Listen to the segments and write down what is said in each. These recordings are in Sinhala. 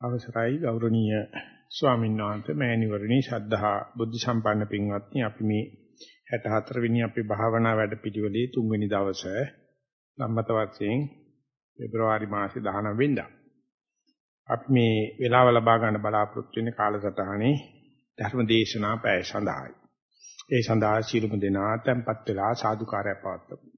අවසරයි ගෞරවනීය ස්වාමීන් වහන්සේ මෑණිවරණි ශද්ධහා බුද්ධ සම්පන්න පින්වත්නි අපි මේ 64 වෙනි අපේ භාවනා වැඩපිළිවෙලේ තුන්වෙනි දවසේ සම්මත වර්ෂයෙන් පෙබරවාරි මාසේ 19 වෙනිදා අපි මේ වෙලාව ලබා ගන්න බලාපොරොත්තු වෙන කාලසටහනේ ධර්ම දේශනා පැය සඳහායි. ඒ සඳහා සීලමු දෙනා tempත් වෙලා සාදුකාරය පවත්වමු.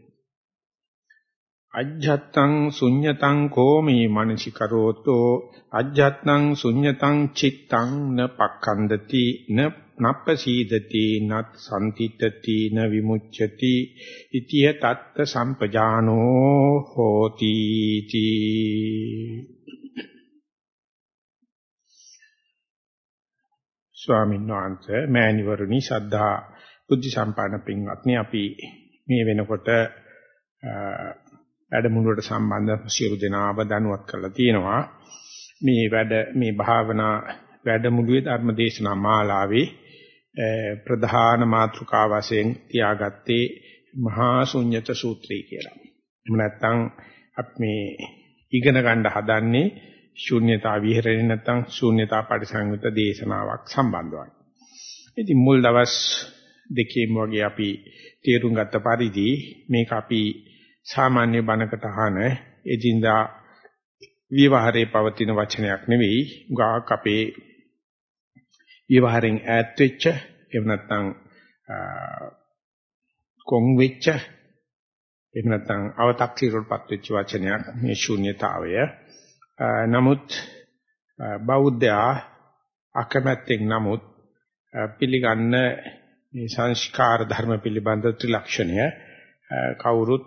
අජ්ජත්තං ශුඤ්ඤතං කෝමි මනසිකරෝතෝ අජ්ජත්තං ශුඤ්ඤතං චිත්තං න පක්ඛන්දති න නප්පසීදති නත් සම්තිතති න විමුච්ඡති ඉතිය තත්ත සම්පජානෝ හෝති තී ස්වාමීන් වහන්සේ මෑණිවරුනි ශ්‍රද්ධා බුද්ධ සම්පන්න පින්වත්නි අපි මේ වෙනකොට වැඩමුළුවට සම්බන්ධ සියලු දෙනාව දැනුවත් කරලා තියෙනවා මේ වැඩ මේ භාවනා වැඩමුළුවේ ධර්ම දේශනා මාලාවේ ප්‍රධාන මාතෘකා වශයෙන් තියාගත්තේ මහා ශුන්්‍යත සූත්‍රය කියලා. එහෙම නැත්නම් අපි මේ ඉගෙන ගන්න හදන්නේ ශුන්්‍යතා විහෙරණේ නැත්නම් ශුන්්‍යතා පරිසංයුත දේශනාවක් සම්බන්ධවයි. ඉතින් මුල් දවස් දෙකේම වගේ අපි තේරුම් ගත්ත පරිදි මේක අපි සාමාන්‍ය බණකට අහන එදින්දා විවහාරයේ පවතින වචනයක් නෙවෙයි. ගාක් අපේ විවහාරෙන් ඈත් වෙච්ච එහෙම නැත්නම් කොන් වෙච්ච එහෙම නැත්නම් අව탁සීරුවටපත් වෙච්ච වචනයක් මේ ශූන්‍යතාවය. නමුත් බෞද්ධයා අකමැත්තෙන් නමුත් පිළිගන්න මේ සංස්කාර ධර්ම පිළිබඳ ත්‍රිලක්ෂණය කවුරුත්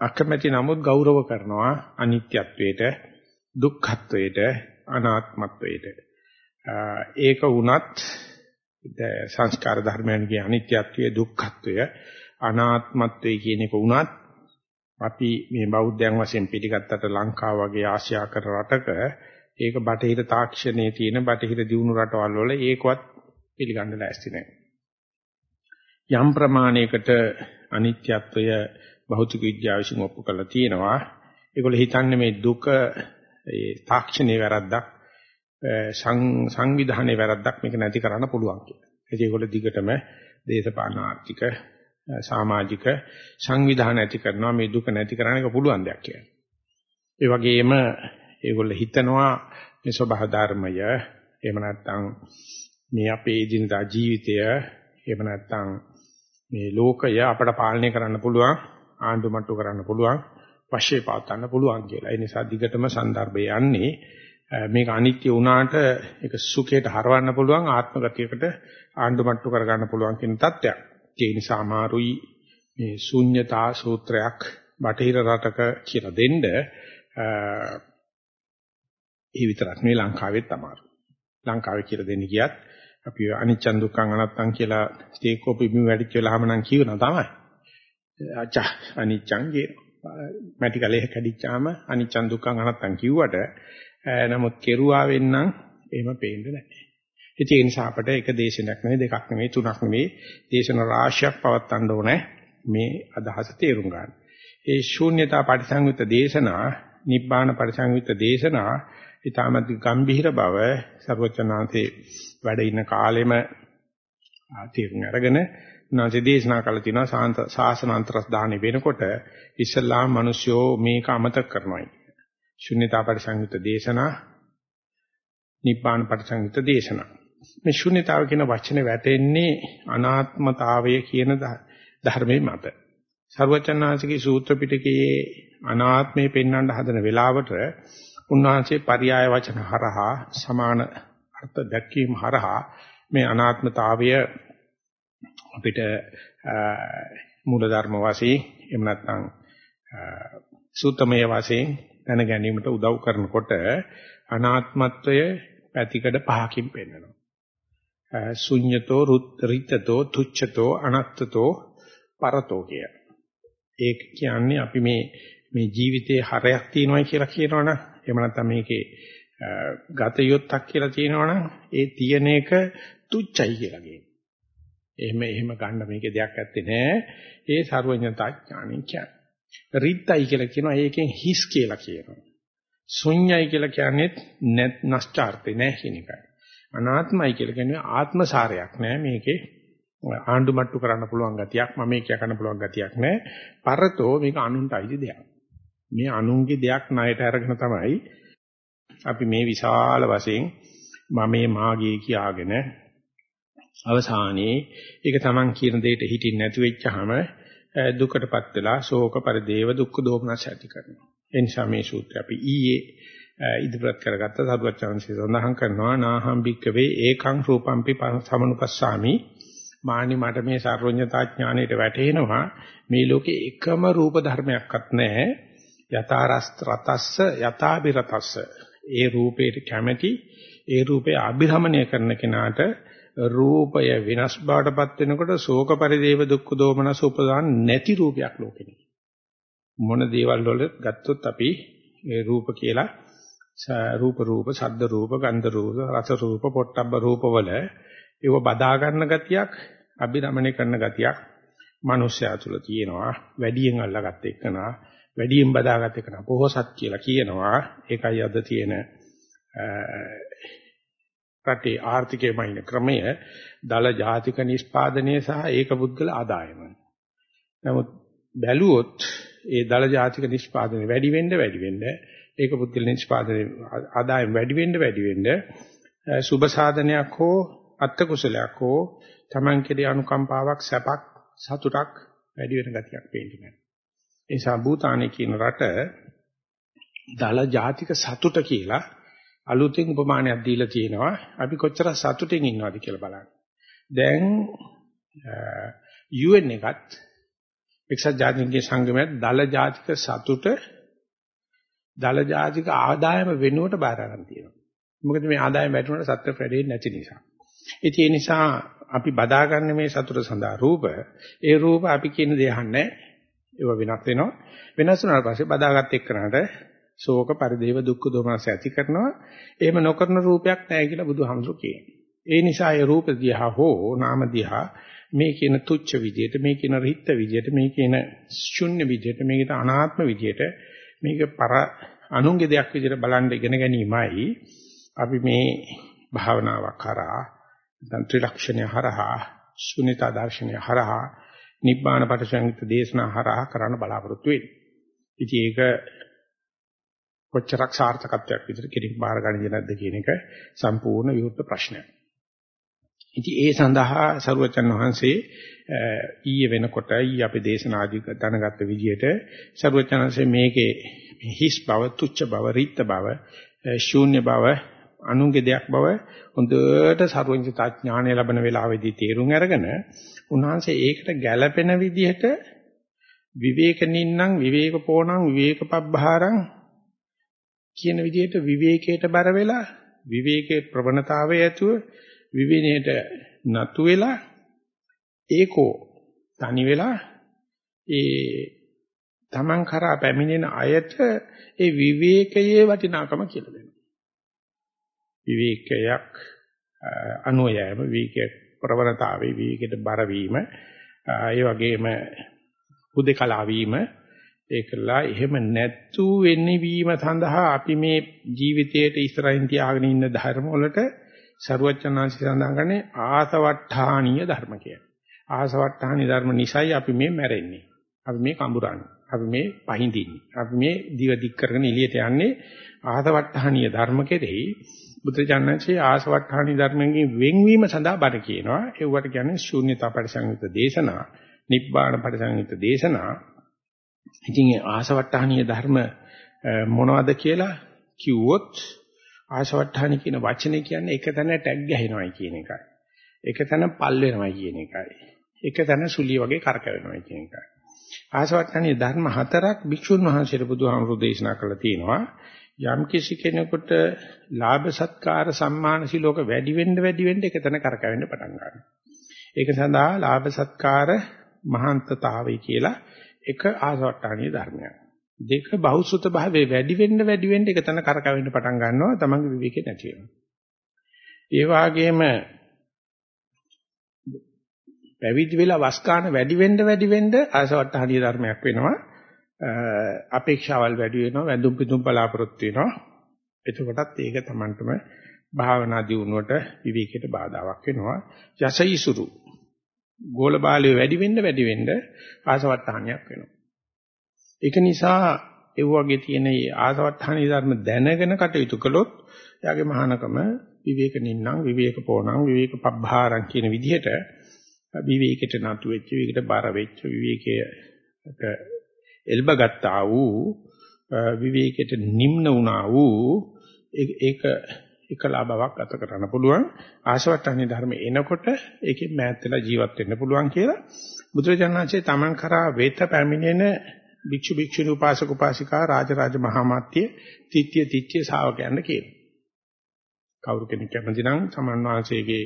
අකමැති නමුත් ගෞරව කරනවා අනිත්‍යත්වයට දුක්ඛත්වයට අනාත්මත්වයට ඒක වුණත් සංස්කාර ධර්මයන්ගේ අනිත්‍යත්වය දුක්ඛත්වය අනාත්මත්වය කියන එක වුණත් අපි මේ බෞද්ධයන් වශයෙන් පිළිගත්තට ලංකාව වගේ ආසියාකර රටක ඒක බටහිර තාක්ෂණයේ තියෙන බටහිර දියුණු රටවල් වල ඒකවත් පිළිගන්න ලෑස්ති නැහැ. යම් ප්‍රමාණයකට අනිත්‍යත්වය භෞතික විද්‍යාව විසින් ඔප්පු කරලා තියෙනවා. ඒගොල්ලෝ හිතන්නේ මේ දුක ඒ තාක්ෂණයේ වැරද්දක් සංවිධානයේ වැරද්දක් මේක නැති කරන්න පුළුවන් කියලා. ඒ ඒගොල්ලෝ දිගටම දේශපාලන ආර්ථික සමාජික සංවිධාන ඇති කරනවා මේ දුක නැති කරන්න එක පුළුවන් දෙයක් කියලා. ඒ වගේම ඒගොල්ලෝ හිතනවා මේ ස්වභාව ධර්මය එහෙම නැත්නම් මේ අපේ එදිනදා ජීවිතය එහෙම නැත්නම් මේ ලෝකය අපට පාලනය කරන්න පුළුවන් ආණ්ඩු මට්ටු කරන්න පුළුවන් වශයේ පාත්තන්න පුළුවන් කියලා. ඒ නිසා දිගටම સંદર્ભය යන්නේ මේක අනිත්‍ය වුණාට ඒක සුඛයට හරවන්න පුළුවන් ආත්මගතයකට ආණ්ඩු මට්ටු කරගන්න පුළුවන් කියන தත්ත්වයක්. ඒ නිසා අමාරුයි මේ ශුන්්‍යතා සූත්‍රයක් බටහිර රටක කියලා දෙන්න ඒ විතරක් නෙවෙයි ලංකාවෙත් අමාරුයි. ලංකාවේ කියලා දෙන්න ගියත් අපි අනිච්චන් දුක්ඛං අනත්තං කියලා ස්ටේකෝපි බිම වැඩිච්ච වෙලාම නම් කියනවා තමයි. අච්චා අනිච්චං කියන මැටි කලේ කැඩිච්චාම අනිච්චං දුක්ඛං අනත්තං කිව්වට නමුත් කෙරුවා වෙන්නම් එහෙම පේන්නේ නැහැ. ඉතින් ඒ නිසා අපිට එක දේශනයක් නෙවෙයි දෙකක් නෙවෙයි තුනක් නෙවෙයි දේශන රාශියක් පවත්වන්න ඕනේ මේ අදහස තේරුම් ගන්න. ඒ ශූන්‍යතා පරිසංයුත් දේශනා, නිබ්බාන පරිසංයුත් දේශනා ඊටමත් ගම්භීර බව සර්වචනාන්තේ වැඩ ඉන්න කාලෙම තේරුම් අරගෙන උන්වහන්සේ දේශනා කළ තියෙනවා සාන්ත සාසනාන්තරස් දාහනේ වෙනකොට ඉස්සල්ලාම මිනිස්සුෝ මේක අමතක කරනවා කියන්නේ. ශුන්‍යතා පරිසංයුත දේශනා නිබ්බාන පරිසංයුත දේශනා. මේ ශුන්‍යතාව කියන වචනේ වැටෙන්නේ අනාත්මතාවය කියන ධර්මයේ මත. සර්වචන්නාංශිකී සූත්‍ර පිටකයේ අනාත්මය පෙන්වන්න හදන වෙලාවට උන්වහන්සේ පర్యాయ වචන හරහා සමාන අර්ථ දැක්වීම හරහා මේ අනාත්මතාවය අපිට මූල ධර්ම වශයෙන් එහෙම නැත්නම් සූත්‍රමය වශයෙන් දැන ගැනීමට උදව් කරනකොට අනාත්මත්වය පැතිකඩ පහකින් පෙන්වනවා. ශුඤ්‍යතෝ රිතතෝ තුච්ඡතෝ අනත්තතෝ පරතෝ කිය. ඒක කියන්නේ අපි මේ මේ ජීවිතේ හරයක් තියෙනවා කියලා කියනවනම් එහෙම නැත්නම් මේකේ ගත යොත්තක් කියලා තියෙනවනම් ඒ තියෙන එක තුච්චයි කියලා කියනවා. එහෙම එහෙම ගන්න මේකේ දෙයක් ඇත්තේ නෑ. ඒ ਸਰවඥතා ඥාණය කියන්නේ. රිද්දයි කියලා කියනවා ඒකෙන් හිස් කියලා කියනවා. ශුන්‍යයි කියලා කියන්නේ නැත් නැස්චාර්ථේ නෑ කියන එකයි. අනාත්මයි කියලා කියන්නේ ආත්මසාරයක් නෑ මේකේ ආණ්ඩු මට්ටු කරන්න පුළුවන් ගතියක් මම මේක කරන්න පුළුවන් ගතියක් නෑ. පරතෝ මේක අනුන්ටයි දෙයක්. මේ අනුන්ගේ දෙයක් ණයට අරගෙන තමයි අපි මේ විශාල වශයෙන් මමේ මාගේ කියාගෙන අවසානයේ ඒක Taman කියන දෙයට හිටින් නැති වෙච්චාම දුකටපත් වෙලා ශෝක පරිදේව දුක්ඛ දෝමනස් ඇති කරනවා. ඒ නිසා මේ සූත්‍රය අපි ඊයේ ඉදිරිපත් කරගත්ත සරුවචාන්සේ සඳහන් කරනවා නාහම් භික්කවේ ඒකං රූපම්පි සමනුපස්සාමි. මානි මට මේ සර්වඥතා ඥාණයට වැටෙනවා මේ ලෝකේ එකම රූප ධර්මයක්වත් නැහැ. යථාරස්ත රතස්ස යථාබිරතස්ස ඒ රූපයට කැමැති ඒ රූපය අභිරමණය කරන කෙනාට රූපය විනාශ බවටපත් වෙනකොට ශෝක පරිදේව දුක්ඛ දෝමනස උපදාන නැති රූපයක් ලෝකෙනේ. මොන දේවල් වල ගත්තොත් අපි ඒ රූප කියලා රූප රූප, ශබ්ද රූප, ගන්ධ රූප, රස රූප, පොට්ටබ්බ රූප වල ඒව බදා ගන්න ගතියක්, අභිරමණය කරන ගතියක් මිනිස්යා තුල තියෙනවා. වැඩියෙන් අල්ලාගත්ත එකනා, වැඩියෙන් බදාගත්ත එකනා පොහසත් කියලා කියනවා. ඒකයි අද තියෙන රටේ ආර්ථිකයේ මයින් ක්‍රමය දල ජාතික නිෂ්පාදනය සහ ඒක පුද්ගල ආදායම. නමුත් බැලුවොත් ඒ දල ජාතික නිෂ්පාදනය වැඩි වෙන්න වැඩි වෙන්න ඒක පුද්ගල නිෂ්පාදනය ආදායම වැඩි වෙන්න වැඩි වෙන්න සුබ සාධනයක් හෝ අත්ත කුසලයක් හෝ Taman කෙරේ අනුකම්පාවක් සැපක් සතුටක් වැඩි වෙන ගතියක් පේන්නේ. ඒ නිසා භූතානේ කියන රට දල ජාතික සතුට කියලා අලුතෙන් උපමානයක් දීලා තියෙනවා. අපි කොච්චර සතුටින් ඉන්නවද කියලා බලන්න. දැන් UN එකත් එක්සත් ජාතීන්ගේ සංගමයත් දල ජාතික සතුට දල ජාතික ආදායම වෙනුවට බාර ගන්න තියෙනවා. මොකද මේ ආදායම වැටුණාට සත්‍ය ප්‍රදේශ නැති නිසා. ඉතින් ඒ නිසා අපි බදාගන්න මේ සතුට සඳහා රූප ඒ රූප අපි කියන දේ අහන්නේ ඒව වෙනස් වෙනවා. වෙනස් වුණාට පස්සේ බදාගත් එක්කනට ශෝක පරිදේව දුක්ඛ දෝමනස ඇති කරනවා. එහෙම නොකරන රූපයක් නැහැ කියලා බුදුහාමුදුරු කියනවා. ඒ නිසා ඒ රූප දිහා හෝ නාම දිහා මේ කියන තුච්ච විදියට මේ කියන රිත්ත විදියට මේ කියන ශුන්‍ය විදියට මේකට අනාත්ම විදියට මේක පර අනුන්ගේ දෙයක් විදියට බලන් ඉගෙන ගැනීමයි අපි මේ භාවනාවක් කරා නැත්නම් ත්‍රිලක්ෂණය හරහා ශුන්‍යතා දර්ශනය හරහා නිබ්බාන පටිසංයුක්ත දේශනා හරහා කරන්න බලාපොරොත්තු වෙන්නේ. ඉතින් ඒක කොච්චරක් සාර්ථකත්වයක් විතර කෙනෙක් බාර ගන්නද නැද්ද කියන එක සම්පූර්ණ විරුද්ධ ප්‍රශ්නයක්. ඉතින් ඒ සඳහා සරුවචන් වහන්සේ ඊයේ වෙනකොට ඊ අපි දේශනාදී දැනගත්ත විදිහට සරුවචන්හන්සේ මේකේ හිස් බව, තුච්ච බව, රිත්ත බව, ශූන්‍ය බව, අනුන්ගේ දෙයක් බව හොඳට සරුවචිතා ඥානය ලැබෙන වෙලාවෙදී තේරුම් අරගෙන උන්වහන්සේ ඒකට ගැළපෙන විදිහට විවේකනින්නම් විවේකපෝණං විවේකපබ්බහාරං කියන විදිහට විවේකයට බර වෙලා විවේකේ ප්‍රවණතාවය ඇතුව විවිනේට නතු වෙලා ඒකෝ තනි වෙලා ඒ Taman කරා පැමිණෙන අයට ඒ විවේකයේ වටිනාකම කියලා දෙනවා. විවේකයක් අනුයයම විවේක ප්‍රවණතාවේ විවේකයට බර වීම ඒ වගේම හුදේකලා වීම ඒකලා එහෙම නැතු වෙන්නේ වීම සඳහා අපි මේ ජීවිතයට ඉස්සරහින් තියාගෙන ඉන්න ධර්ම වලට සරුවචනාංශය සඳහන් කරන්නේ ආසවට්ඨානීය ධර්ම කියලා. ආසවට්ඨානීය ධර්ම නිසයි අපි මේ මැරෙන්නේ. අපි මේ කඹරන්නේ. අපි මේ පහඳින්නේ. අපි මේ දිව දික් කරගෙන එළියට යන්නේ ආසවට්ඨානීය ධර්ම කෙරෙහි බුදුචානන්සේ ආසවට්ඨානීය ධර්මයෙන් වෙන්වීම සඳහා බණ කියනවා. ඒවට කියන්නේ ශූන්‍යතා පරිසංයුත දේශනා, නිබ්බාන පරිසංයුත දේශනා ඉතින් ආසවට්ටානීය ධර්ම මොනවද කියලා කිව්වොත් ආශවට්ටාන කියන වචනේ කියන්නේ එක තැන ටැග් ගහනවායි කියන එකයි. එක තැන පල් වෙනවායි කියන එකයි. එක තැන සුලිය වගේ කරකවෙනවායි කියන එකයි. ආශවට්ටානේ ධර්ම හතරක් භික්ෂුන් වහන්සේට බුදුහාමුදුරු දේශනා කළා තියෙනවා. යම් කිසි කෙනෙකුට ලාභ සත්කාර සම්මාන සිලෝක වැඩි වෙන්න වැඩි වෙන්න එක තැන කරකවෙන්න පටන් ගන්නවා. ඒක සඳහා ලාභ සත්කාර මහාන්තතාවය කියලා එක ආසවට්ටාණීය ධර්මයක්. දෙක බහුසුත භාවයේ වැඩි වෙන්න වැඩි වෙන්න එක තැන කරකවෙන්න පටන් ගන්නවා තමන්ගේ විවේකේ නැති වෙනවා. ඒ වගේම පැවිදි වෙලා වස්කාන වැඩි වෙන්න වැඩි වෙන්න ආසවට්ටාණීය ධර්මයක් වෙනවා. අපේක්ෂාවල් වැඩි වෙනවා, වැඳුම් පිදුම් බලාපොරොත්තු වෙනවා. එතකොටත් ඒක තමන්ටම භාවනා දියුණුවට විවේකයට බාධාවක් වෙනවා. යසයිසුරු ගෝල බාලය වැඩි වෙන්න වැඩි වෙන්න ආසවට්ටහනියක් වෙනවා. ඒක නිසා ඒ වගේ තියෙන ආසවට්ටහනි ධර්ම දැනගෙන කටයුතු කළොත් එයාගේ මහානකම විවේක නින්නම් විවේක පෝණම් විවේක පබ්බහාරම් කියන විදිහට විවේකයට නතු වෙච්ච විවේකයට බර වෙච්ච විවේකයට එල්බගත්තා වූ විවේකයට නිම්න වුණා වූ ඒක එකලා බවක් ගත කරන්න පුළුවන්. ආශවට්ටන්නේ ධර්ම එනකොට ඒකෙන් මෑත් වෙලා ජීවත් වෙන්න පුළුවන් කියලා. බුදුරජාණන්සේ තමන් කරා වේත පැමිණෙන භික්ෂු භික්ෂුණී උපාසක උපාසිකා රාජරාජ මහාමාත්‍ය තිත්‍ය තිත්‍ය ශාවකයන්ට කියනවා. කවුරු කෙනෙක් කැමති නම් සමන් වහන්සේගේ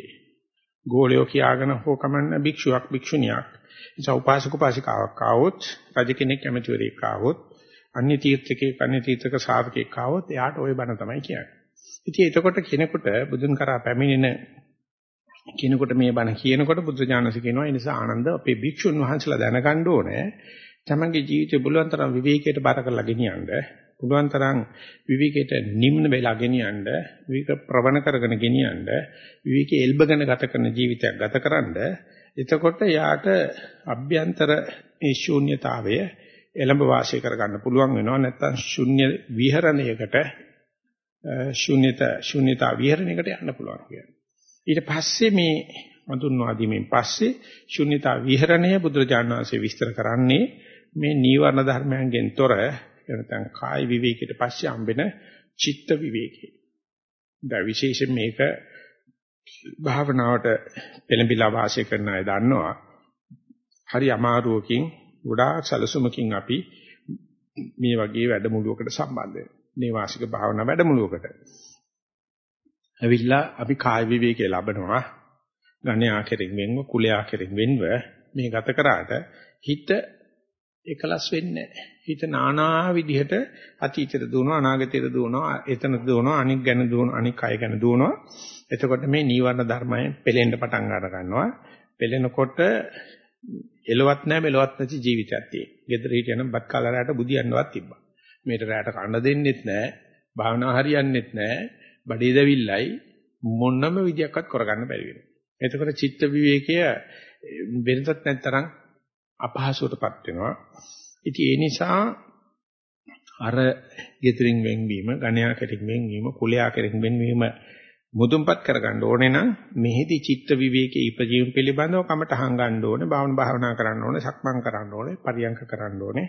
ගෝලයෝ කියාගෙන හෝ කමන්න භික්ෂුවක් භික්ෂුණියක්. නිසා උපාසක උපාසිකාවක් ආවොත් රජ කෙනෙක් කැමතිවරයෙක් ආවොත් අන්‍ය තීර්ථකෙක් අන්‍ය තීර්ථක ශාවකෙක් ආවොත් එයාට ওই බණ තමයි කියන්නේ. ඉතින් එතකොට කෙනෙකුට බුදුන් කරා පැමිණෙන කෙනෙකුට මේ බණ කියනකොට බුදුජානක කියනවා ඒ නිසා ආනන්ද අපේ භික්ෂුන් වහන්සේලා දැනගන්න ඕනේ තමන්ගේ ජීවිතේ පුළුවන් තරම් විවේකයට බර කරලා ගෙනියන්න. පුළුවන් තරම් විවේකයට නිම්න වෙලා ගෙනියන්න. විවේක ප්‍රවණ කරගෙන ගෙනියන්න. විවේකයේ එල්බගෙන ගත කරන ජීවිතයක් ගතකරනද එතකොට යාට අභ්‍යන්තර ඒ ශූන්‍යතාවය එළඹ වාසය කරගන්න පුළුවන් වෙනවා. නැත්නම් ශුන්‍ය විහරණයකට ශුන්‍යත ශුන්‍යතා විහරණයකට යන්න පුළුවන් කියන්නේ. ඊට පස්සේ මේ මතුන්වාදීමෙන් පස්සේ ශුන්‍යතා විහරණය බුදුරජාණන් වහන්සේ විස්තර කරන්නේ මේ නීවරණ ධර්මයන්ගෙන් තොර නැත්නම් කාය විවේකයට පස්සේ හම්බෙන චිත්ත විවේකය. දැන් විශේෂයෙන් මේක භාවනාවට පෙළඹිලා වාසය කරන අය දන්නවා. හරි අමාරුවකින් ගොඩාක් සැලසුමකින් අපි මේ වගේ වැඩමුළුවකට සම්බන්ධ වෙනවා. නේවාසික භාවනා වැඩමුළුවකට. ඇවිල්ලා අපි කාය විවේකයේ ලබනවා. ගණ්‍යා කෙරෙන් වෙන්ව කුලයා කෙරෙන් වෙන්ව මේ ගත කරාට හිත එකලස් වෙන්නේ නැහැ. හිත নানা විදිහට අතීතයට දුවනවා අනාගතයට දුවනවා එතන දුවනවා අනික් ගැන දුවනවා අනික් අය ගැන දුවනවා. එතකොට මේ නීවරණ ධර්මයෙන් පෙලෙන්න පටන් ගන්නවා. පෙලෙනකොට එලවත් නැහැ මෙලවත් නැති ජීවිතයක් තියෙනවා. ගෙදර හිටියනම් බත් කාලා රැට බුදියන්නවත් තිබ්බා. මේට රැට කන්න දෙන්නෙත් නැහැ. භාවනා හරියන්නෙත් නැහැ. බඩේ දැවිල්ලයි මොනම විදියක්වත් කරගන්න බැරි වෙනවා. එතකොට චිත්ත විවේකය වෙනතත් නැත්තරම් අපහසුවටපත් වෙනවා. ඉතින් ඒ නිසා අර ගෙදරින් වෙන්වීම, ගණයා කෙරෙන් වෙන්වීම, කුලයා කෙරෙන් වෙන්වීම මුදුන්පත් කරගන්න ඕනේ නම් මෙහිදී චිත්ත විවේකයේ ඉපජීවම් පිළිබඳව කමට හංගන්න ඕනේ භාවන භාවනා කරන්න ඕනේ සක්මන් කරන්න ඕනේ පරියංක කරන්න ඕනේ.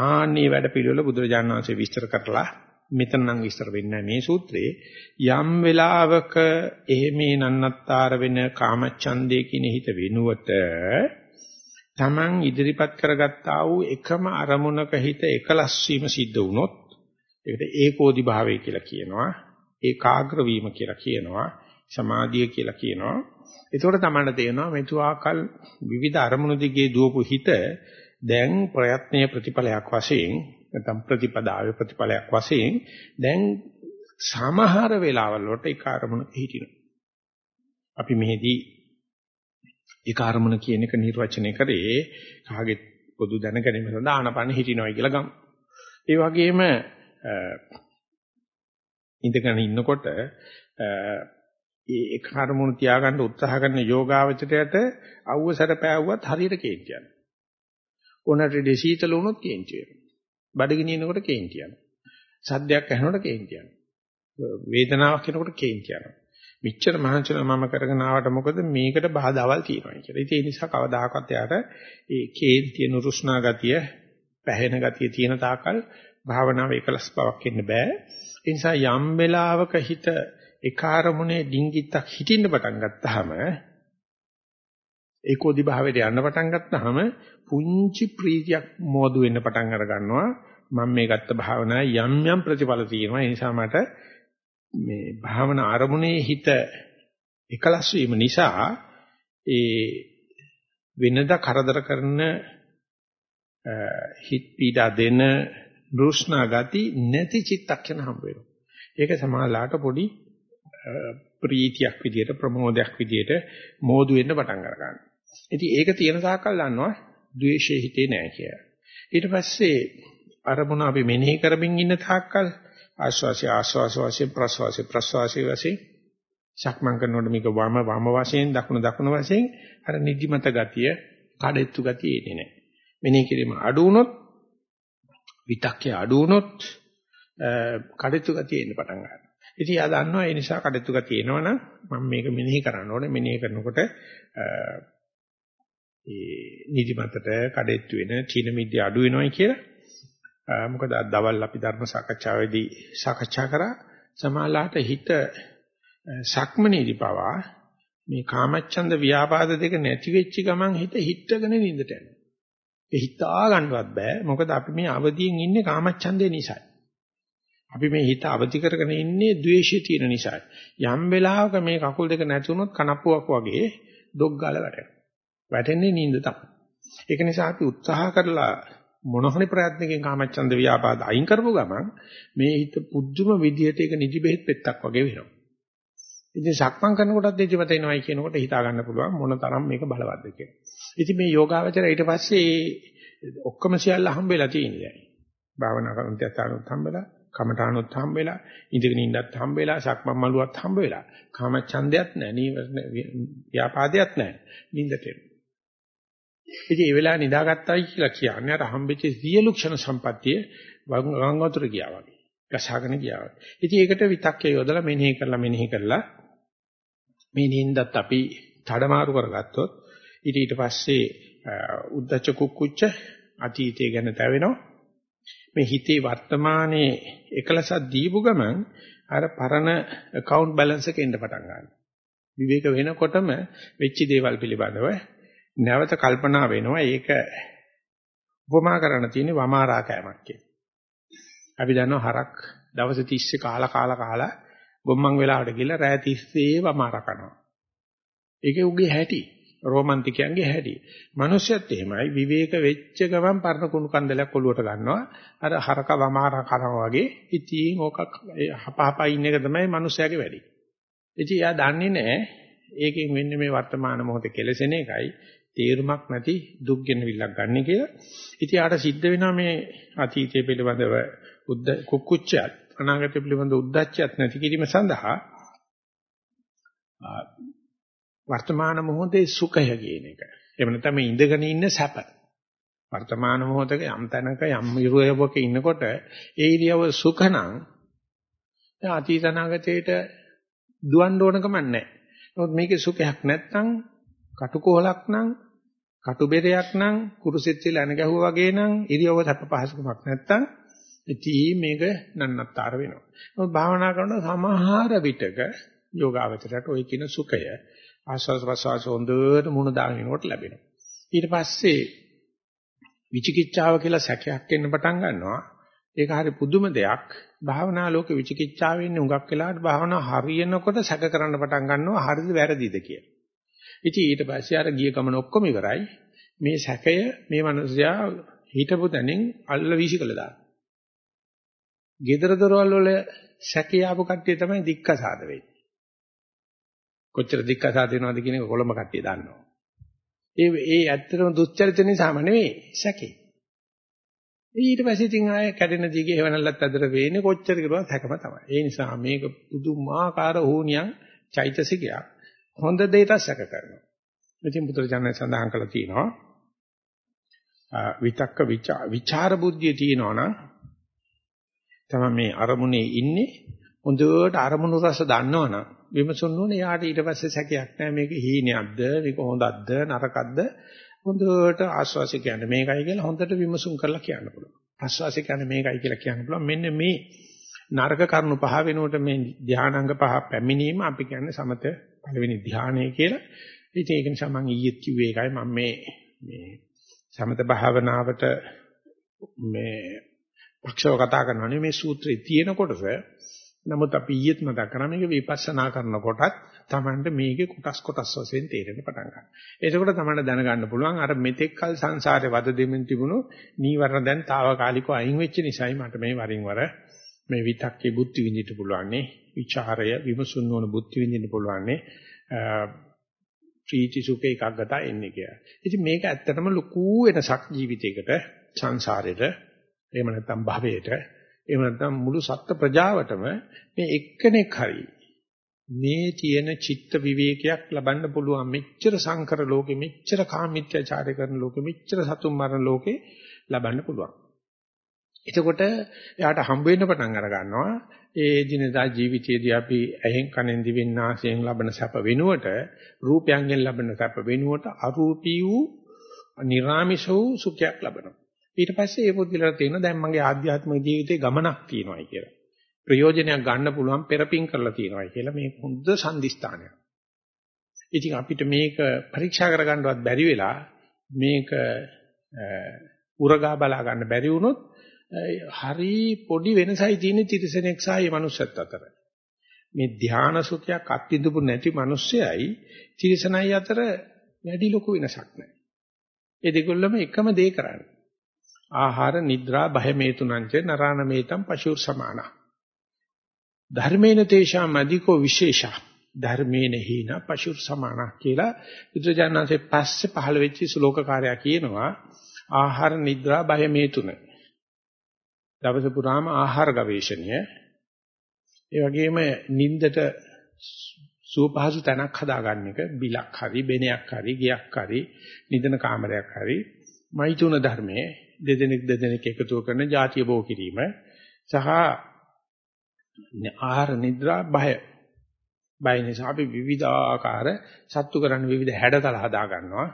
ආන්නේ වැඩ පිළිවෙල බුදුරජාණන් වහන්සේ විස්තර කරලා මෙතන නම් විස්තර වෙන්නේ මේ සූත්‍රයේ යම් වෙලාවක එහෙමේ නන්නත්තර වෙන කාමච්ඡන්දේ කියන හිත වෙනුවට Taman ඉදිරිපත් කරගත්තා වූ එකම අරමුණක හිත එකලස් වීම සිද්ධ වුණොත් ඒකට ඒකෝදි භාවය කියලා කියනවා. ඒකාග්‍ර වීම කියලා කියනවා සමාධිය කියලා කියනවා එතකොට තමයි තේරෙනවා මෙතුආකල් විවිධ අරමුණු දිගේ දුවපු හිත දැන් ප්‍රයත්නයේ ප්‍රතිඵලයක් වශයෙන් නැත්නම් ප්‍රතිපදාවේ ප්‍රතිඵලයක් වශයෙන් දැන් සමහර වෙලාවල් වලට ඒක අරමුණක හිටිනවා අපි මෙහිදී ඒක අරමුණ කියන එක නිර්වචනය කරේ කාගේ පොදු දැනගැනීම සඳහා ආනපන හිටිනවයි කියලා ගමු. ඒ වගේම ඉඳගෙන ඉන්නකොට ඒ කර්මුණු තියාගන්න උත්සාහ කරන යෝගාවචරයට අවුවසර පෑවුවත් හරියට කේන්ති යනවා. ඕනට දෙසීතල වුණොත් කේන්ති වෙනවා. බඩගිනි එනකොට කේන්ති යනවා. සද්දයක් ඇහෙනකොට කේන්ති යනවා. වේදනාවක් එනකොට කේන්ති යනවා. මිච්ඡර මහන්සිල මම කරගෙන ආවට මොකද මේකට බාධාවල් තියෙනවා කියලා. ඉතින් ඒ නිසා කවදාකවත් යාට ඒ කේන්තිය නුරුස්නා ගතිය, පැහැෙන ගතිය තියෙන තාකල් භාවනාව එකලස් බවක් එන්න බෑ. ඒ නිසා යම් වෙලාවක හිත ඒකාරමුණේ ඩිංගිත්තක් හිටින්න පටන් ගත්තාම ඒකෝදි භාවයට යන්න පටන් ගත්තාම පුංචි ප්‍රීතියක් මෝදු වෙන්න පටන් අර ගන්නවා. මම මේ ගත්ත භාවනාවේ යම් යම් ප්‍රතිඵල තියෙනවා. ඒ නිසා මට මේ භාවනා අරමුණේ හිත එකලස් වීම නිසා ඒ වෙනදා කරදර කරන හිත පීඩා දෙන රුස්නා ගති නැති චිත්තක්ෂණ හම්බ වෙනවා. ඒක සමාලාට පොඩි ප්‍රීතියක් විදියට ප්‍රමෝදයක් විදියට මෝදු වෙන්න පටන් ගන්නවා. ඉතින් ඒක තියෙන තාක්කල් දන්නවා ද්වේෂයේ හිතේ නැහැ කියලා. ඊට පස්සේ අරමුණ අපි මෙනෙහි කරමින් ඉන්න තාක්කල් ආශ්වාසය ආශ්වාස වශයෙන් ප්‍රශ්වාසය ප්‍රශ්වාසය වශයෙන් සක්මන් කරනකොට මේක වම වම වශයෙන් දකුණ දකුණ වශයෙන් අර නිදිමත ගතිය කඩෙත්තු ගතිය එන්නේ නැහැ. මෙනෙහි කිරීම අඩු වුණොත් විතක්කේ අඩු වුණොත් කඩෙත්තු ගතිය එන්න පටන් ගන්නවා. ඉතින් ආ දන්නවා ඒ නිසා කඩෙත්තු ගතිය එනවනම් මම මේක මෙනෙහි කරන්න ඕනේ. මෙනෙහි කරනකොට ඒ නිදිමතට කඩෙත්තු වෙන චීන මිද්‍ය අඩු වෙනවයි කියලා. මොකද දවල් අපි ධර්ම සාකච්ඡාවේදී සාකච්ඡා කරා සමාලාට හිත සක්මනේදී පවා මේ කාමච්ඡන්ද ව්‍යාපාද දෙක නැති වෙච්ච ගමන් හිත හිටගෙන නින්දට යනවා. ඒ හිතා ගන්නවත් බෑ. මොකද අපි මේ අවදියෙන් ඉන්නේ කාමච්ඡන්දේ නිසායි. අපි මේ හිත අවදි කරගෙන ඉන්නේ ද්වේෂය තියෙන නිසායි. යම් වෙලාවක මේ කකුල් දෙක නැති වුණොත් කනප්පුවක් වගේ ඩොග් ගාලා වැටෙනවා. වැටෙන්නේ නින්ද තමයි. ඒක නිසා අපි උත්සාහ කරලා මොන හරි ප්‍රයත්නකින් කාමච්ඡන්ද ව්‍යාපාද අයින් කරපු ගමන් මේ හිත පුදුම විදියට ඒක නිදි බෙහෙත් පෙත්තක් වගේ වෙනවා. ඉතින් සක්මන් කරනකොටත් නිදිමත එනවයි කියනකොට හිතා ගන්න පුළුවන් මොන තරම් මේක බලවත්ද කියලා. ඉතින් මේ යෝගාවචරය ඊට පස්සේ ඔක්කොම සියල්ල හම්බෙලා තියෙනවා. භාවනා කරන තත්තානුත් හම්බෙලා, කමඨානුත් හම්බෙලා, ඉඳගෙන ඉන්නත් හම්බෙලා, සක්මන් මළුවත් හම්බෙලා. කාමච්ඡන්දයක් නැහැ, ව්‍යාපාදයක් නැහැ. නින්දට එනවා. ඉතින් ඒ වෙලාව නිදාගත්තයි කියලා කියන්නේ අර හම්බෙච්ච සියලු ක්ෂණ සම්පත්තිය වං වතුර ගියා වගේ. ගසාගෙන ගියා වගේ. ඉතින් ඒකට විතක්කේ යොදලා මෙනෙහි කරලා මෙනෙහි කරලා මේ නින්දත් අපි මාරු කරගත්තොත් ඊට ඊට පස්සේ උද්දච්ච කුක්කුච්ච අතීතය ගැන තැවෙනවා. මේ හිතේ වර්තමානයේ එකලසක් දීපු ගමන් අර පරණ account balance එක එන්න පටන් ගන්නවා. විවේක වෙනකොටම වෙච්ච දේවල් පිළිබඳව නැවත කල්පනා වෙනවා ඒක උපමා කරන්න තියෙන්නේ වමාරා කෑමක් කියලා. අපි දන්නවා හරක් දවස් 30 කාලා කාලා කාලා ගොම්මන් වෙලාවට ගිහලා රෑ 30 වමාරා කනවා. ඒකේ උගේ හැටි රොමන්ටිකයන්ගේ හැටි. මිනිස්සුත් එහෙමයි විවේක වෙච්ච ගමන් පරණ කුණු කන්දලයක් ඔලුවට ගන්නවා. අර හරක වමාරා කරනවා වගේ ඉතින් ඕක හපහපා ඉන්න එක තමයි මිනිස්සයාගේ වැඩි. ඉතින් එයා දන්නේ නැහැ ඒකෙන් වෙන්නේ මේ වර්තමාන මොහොතේ කෙලසෙන එකයි තේරුමක් නැති දුක් ගෙනවිල්ලක් ගන්න කියලා. ඉතින් ආට සිද්ධ වෙනවා මේ අතීතය පිළිබඳව උද්ද කුක්කුච්චයත් අනාගතය පිළිබඳව උද්දච්චයත් නැති කිරීම සඳහා වර්තමාන මොහොතේ සුඛය කියන එක. එහෙම නැත්නම් මේ ඉඳගෙන ඉන්න සැප. වර්තමාන මොහොතක යම් තැනක යම් ඉරුවයක ඉන්නකොට ඒ ඉරියව සුඛනම් අතීත අනාගතයට දුවන්න ඕනකම නැහැ. නමුත් මේකේ සුඛයක් නැත්නම් කටුකොහලක් නම් කටුබෙරයක් නම් කුරුසෙත් විල ඇන ගැහුවා වගේ නම් ඉරියව සැප පහසුකමක් නැත්තම් ඉතින් මේක නන්නත්තර වෙනවා. මොකද භාවනා කරන සමහර විටක යෝගාවචරයට ওই කියන සුඛය ආස්වාද ප්‍රසවාස හොඳට මුණ දාගෙන ඉනකොට ලැබෙනවා. ඊට පස්සේ විචිකිච්ඡාව කියලා සැකයක් එන්න පටන් ගන්නවා. ඒක හරි පුදුම දෙයක්. භාවනා ලෝකෙ විචිකිච්ඡාව ඉන්නේ හුඟක් වෙලාවට භාවනා හරියනකොට සැක කරන්න පටන් ගන්නවා හරිද වැරදිද කියලා. ඉතින් ඊට පස්සේ අර ගිය ගමන ඔක්කොම ඉවරයි. මේ සැකය මේ මිනිසයා හිටපු තැනින් අල්ල වීසි කළා දානවා. gedara dorwal වල සැකේ ආපු කට්ටිය තමයි දික්කසාද වෙන්නේ. කොච්චර දික්කසාද වෙනවද කියන එක කොළඹ කට්ටිය දන්නවා. ඒ ඒ ඇත්තටම දුස්චරිත නිසාම නෙවෙයි සැකේ. ඊට පස්සේ ඉතින් ආය කැඩෙන දිගේ හේවණල්ලත් අතර වෙන්නේ කොච්චර කිරුවත් හැකම තමයි. ඒ නිසා මේක පුදුමාකාර හෝනියන් චෛතසිකයක්. හොඳ දෙයට සැක කරනවා. ඉතින් බුදුරජාණන් සඳහන් කළා තියෙනවා විතක්ක විචාර බුද්ධිය තියෙනවා නම් තමයි මේ අරමුණේ ඉන්නේ හොඳට අරමුණු රස දන්නවනම් විමසන්න ඕනේ. යාට ඊට පස්සේ සැකයක් නැහැ. මේක හීනයක්ද? මේක හොඳක්ද? නරකක්ද? හොඳට ආස්වාසිය කියන්නේ මේකයි කියලා හොඳට විමසුම් කරලා කියන්න පුළුවන්. ආස්වාසිය කියන්නේ මේකයි කියලා කියන්න පුළුවන්. මෙන්න මේ නරක කරුණු පහ වෙනුවට මේ ධානාංග පහ පැමිණීම අපි කියන්නේ සමත පළවෙනි ධානය කියලා. ඉතින් ඒක නිසා මම ඊයේත් කිව්වේ ඒකයි මම මේ මේ සමත භාවනාවට මේ පක්ෂව කතා කරනවා නේ මේ සූත්‍රයේ තියෙන කොටස නමුත් අපි ඊයේත් මතක් කරා මේක විපස්සනා කරනකොටත් Tamanට මේකේ කොටස් කොටස් වශයෙන් තේරෙන්න පටන් ගන්නවා. එතකොට Tamanට දැනගන්න පුළුවන් අර මෙතෙක් කල සංසාරේ වද දෙමින් තිබුණු නීවරණ දැන් తాවකාලිකව අයින් වෙච්ච නිසායි මට මේ වරින් වර මේ විතක්කේ බුද්ධි විඳින්න පුළුවන් නේ. විචාරය විමසුන් නොවන බුද්ධි විඳින්න පුළුවන් නේ. ප්‍රීති සුඛ එකග්ගත එන්නේ කියලා. ඉතින් මේක ඇත්තටම ලොකු වෙනසක් ජීවිතයකට සංසාරෙට එහෙම නැත්නම් භවයට එහෙම නැත්නම් මුළු සත්ත්ව ප්‍රජාවටම මේ එක්කෙනෙක් හරි මේ තියෙන චිත්ත විවේකයක් ලබන්න පුළුවන් මෙච්චර සංකර ලෝකෙ මෙච්චර කාමීත්‍යචාරය කරන ලෝකෙ මෙච්චර සතුන් මරන ලෝකෙ ලබන්න පුළුවන්. එතකොට එයාට හම්බ වෙන්න පටන් අර ගන්නවා ඒ දිනදා ජීවිතයේදී අපි ඇහෙන් කනෙන් දිවෙන් නාසයෙන් ලබන සැප වෙනුවට රූපයන්ගෙන් ලබන සැප වෙනුවට අරූපී වූ නිර්ාමිෂ වූ සුඛයක් ලබනවා. ඊට පස්සේ ඒ පුද්ගලයාට තේරෙනවා දැන් මගේ ආධ්‍යාත්මික ජීවිතේ ගමනක් තියෙනවායි කියලා. ප්‍රයෝජනයක් ගන්න පුළුවන් පෙරපින් කරලා තියෙනවායි කියලා මේ හොඳ සම්දිස්ථානයක්. ඉතින් අපිට මේක පරීක්ෂා කරගන්නවත් බැරි වෙලා මේක උරගා බලා ගන්න බැරි වුණොත් හරි පොඩි වෙනසයි තියෙන්නේ තිරසනෙක් සහ මේ මනුස්සයත් අතර. මේ ධානා සුඛයක් අත්විඳපු නැති මිනිස්සයයි තිරසනයි අතර වැඩි ලොකු වෙනසක් නැහැ. ඒ දෙකොල්ලම එකම දේ කරන්නේ. ආහාර නිද්‍රා භය මේ තුනංච නරාණමේතම් පශුර් සමාන. ධර්මේන තේෂා මදිකෝ විශේෂා. ධර්මේන හීන පශුර් සමාන කියලා බුදුජානනාංශේ පස්සේ පහළ වෙච්ච ශ්ලෝකකාරයා කියනවා. ආහාර නිද්‍රා භය මේ තුන දවස පුරාම ආහාර ගවේෂණය. ඒ වගේම නින්දට සුවපහසු තැනක් හදාගන්න එක. බිලක් හරි බෙනයක් හරි ගියක් හරි නිදන කාමරයක් හරි. මෛතුන ධර්මයේ දෙදෙනෙක් දෙදෙනෙක් එකතු කරන ಜಾතිය බෝ කිරීම සහ ආහාර නිද්‍රා භය. බය නිසා අපි විවිධාකාර සත්තු කරන්න විවිධ හැඩතල හදා ගන්නවා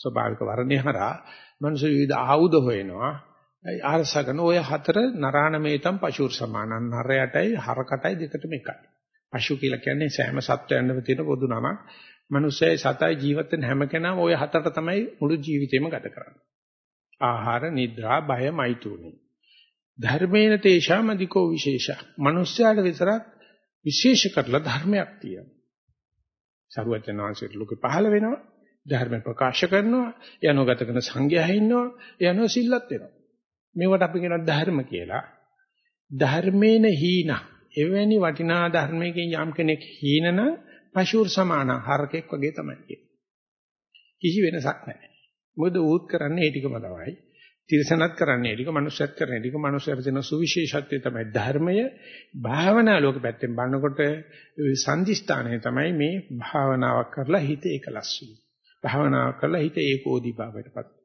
ස්වභාවික වර්ණය හරහා මනුෂ්‍ය විවිධ ආයුධ හොයනවා. ආහාරසගන ඔය හතර නරාණමේතම් පශුර් සමානන් නරයටයි හරකටයි දෙකටම එකයි. පශු කියලා කියන්නේ සෑම සත්වයන්ම තියෙන පොදු නමක්. මනුෂ්‍යයි සතයි ජීවත් වෙන හැම කෙනාම ওই හතරට තමයි මුළු ජීවිතේම ගත කරන්නේ. ආහාර නිද්‍රා බය මෛතුනි ධර්මේන තේෂාමදිකෝ විශේෂ. මනුස්සයාට විතරක් විශේෂ කරලා ධර්මයක් තියෙනවා. සරුවචන වංශයට ලෝකෙ පහළ වෙනවා ධර්ම ප්‍රකාශ කරනවා යනෝ ගත කරන සංඝයා ඉන්නවා යනෝ සිල්ලත් වෙනවා. මේවට අපි කියනවා ධර්ම කියලා. ධර්මේන හීන. එවැනි වටිනා ධර්මයකින් යම් කෙනෙක් හීනන පශුර් සමාන හරකෙක් වගේ තමයි කිසි වෙනසක් නැහැ. මොකද ඌත් කරන්නේ ඒ ටිකම තමයි. තිරසනත් කරන්නේ ඒ ටික, මනුස්සයත් කරන්නේ ඒ ටික. මනුස්සයර දෙන සුවිශේෂත්වය තමයි ධර්මය. භාවනා ලෝක පැත්තෙන් බලනකොට සංදිස්ථානය තමයි මේ භාවනාවක් කරලා හිත ඒකලස් වීම. භාවනාවක් කරලා හිත ඒකෝදි භාවයටපත්.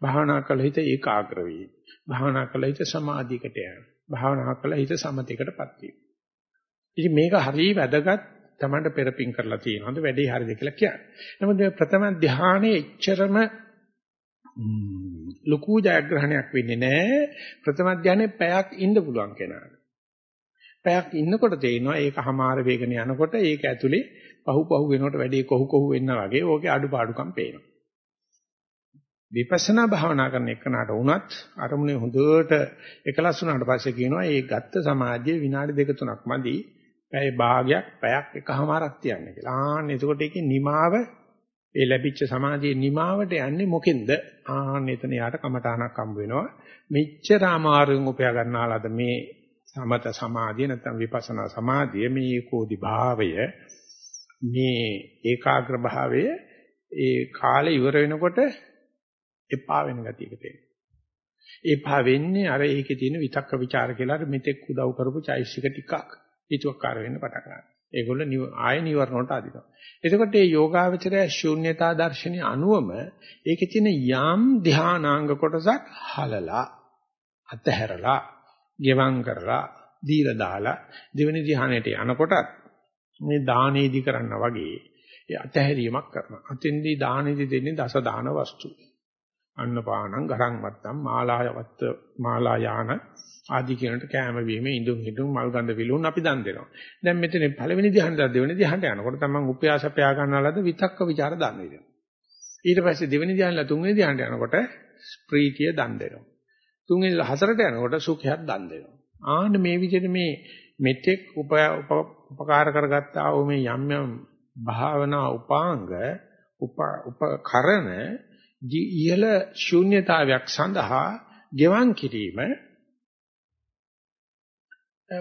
භාවනා කළා හිත ඒකාග්‍ර වීම. භාවනා කළා හිත සමාධියකට යෑම. භාවනා කළා හිත සමතේකටපත් වීම. ඉතින් මේක හරිය වැදගත් තමන්ට පෙරපින් කරලා තියෙනවද වැඩේ හරියද කියලා කියන්නේ. නමුත් ප්‍රථම ධානයේ එච්චරම ලොකු ජයග්‍රහණයක් වෙන්නේ නැහැ ප්‍රථම ධානයේ පැයක් ඉන්න පුළුවන් කෙනාට. පැයක් ඉන්නකොට තේිනවා ඒක හමාර වේගන යනකොට ඒක ඇතුලේ පහු පහු වෙනකොට වැඩි කොහු කොහු වෙනවා වගේ ඕකේ අඩුපාඩුකම් පේනවා. විපස්සනා භාවනා කරන එකනට වුණත් අරමුණේ හොඳට එකලස් වුණාට පස්සේ කියනවා මේ ගත්ත සමාධිය විනාඩි දෙක තුනක් මදි. පැය භාගයක් පැයක් එකමාරක් තියන්න කියලා. ආන්න එතකොට ඒකේ නිමාව ඒ ලැබිච්ච සමාධියේ නිමාවට යන්නේ මොකෙන්ද? ආන්න එතන යාට කමඨාණක් හම්බ වෙනවා. මෙච්චර අමාරුවෙන් උපයා ගන්නාලාද මේ සමත සමාධිය නැත්නම් විපස්සනා සමාධිය මේ ඒකෝදි භාවය මේ ඒකාග්‍ර භාවය ඒ කාලේ ඉවර වෙනකොට එපා වෙන ගතියකට එනවා. එපා වෙන්නේ අර ඒකේ තියෙන විතක්ක ਵਿਚාර කියලා අර මෙතෙක් උදව් කරපු චෛසික ටිකක් ඊතුක්කාර වෙන්න පටන් ගන්නවා. ඒගොල්ලෝ ආය නිවර්ණ වලට අදිනවා. එතකොට මේ යෝගාවචරය ශූන්‍යතා දර්ශනය අනුවම ඒකේ තියෙන යම් ධානාංග කොටසක් හලලා අතහැරලා ගෙවම් කරලා දීලා දාලා දෙවෙනි ධ්‍යානයට යනකොට මේ දානේදි කරන්න වගේ ඒ අතහැරීමක් කරනවා. අතෙන්දී දානේදි දෙන්නේ දස දාන වස්තු. අන්නපානං ගරං වත්තම් මාලායවත්ත මාලා යාන ආදී කියනට කැම වීම ඉඳුන් හිටුන් මල් ගඳ විලුන් අපි දන් දෙනවා. දැන් මෙතන පළවෙනි ධ්‍යානද දෙවෙනි ධ්‍යානට යනකොට තමන් උපයාසපයා ගන්නාලද විතක්ක ਵਿਚාර දන් දෙනවා. ඊට පස්සේ දෙවෙනි ධ්‍යානලා තුන්වෙනි ධ්‍යානට යනකොට ප්‍රීතිය දන් දෙනවා. තුන්වෙනි හතරට යනකොට සුඛයක් දන් දෙනවා. ආන්න මේ විදිහට මේ මෙතෙක් උපකාර කරගත්තා වූ මේ යම් යම් භාවනා උපාංග උපකරණ ඉහළ ශූන්‍යතාවයක් සඳහා ගෙවන් කිරීම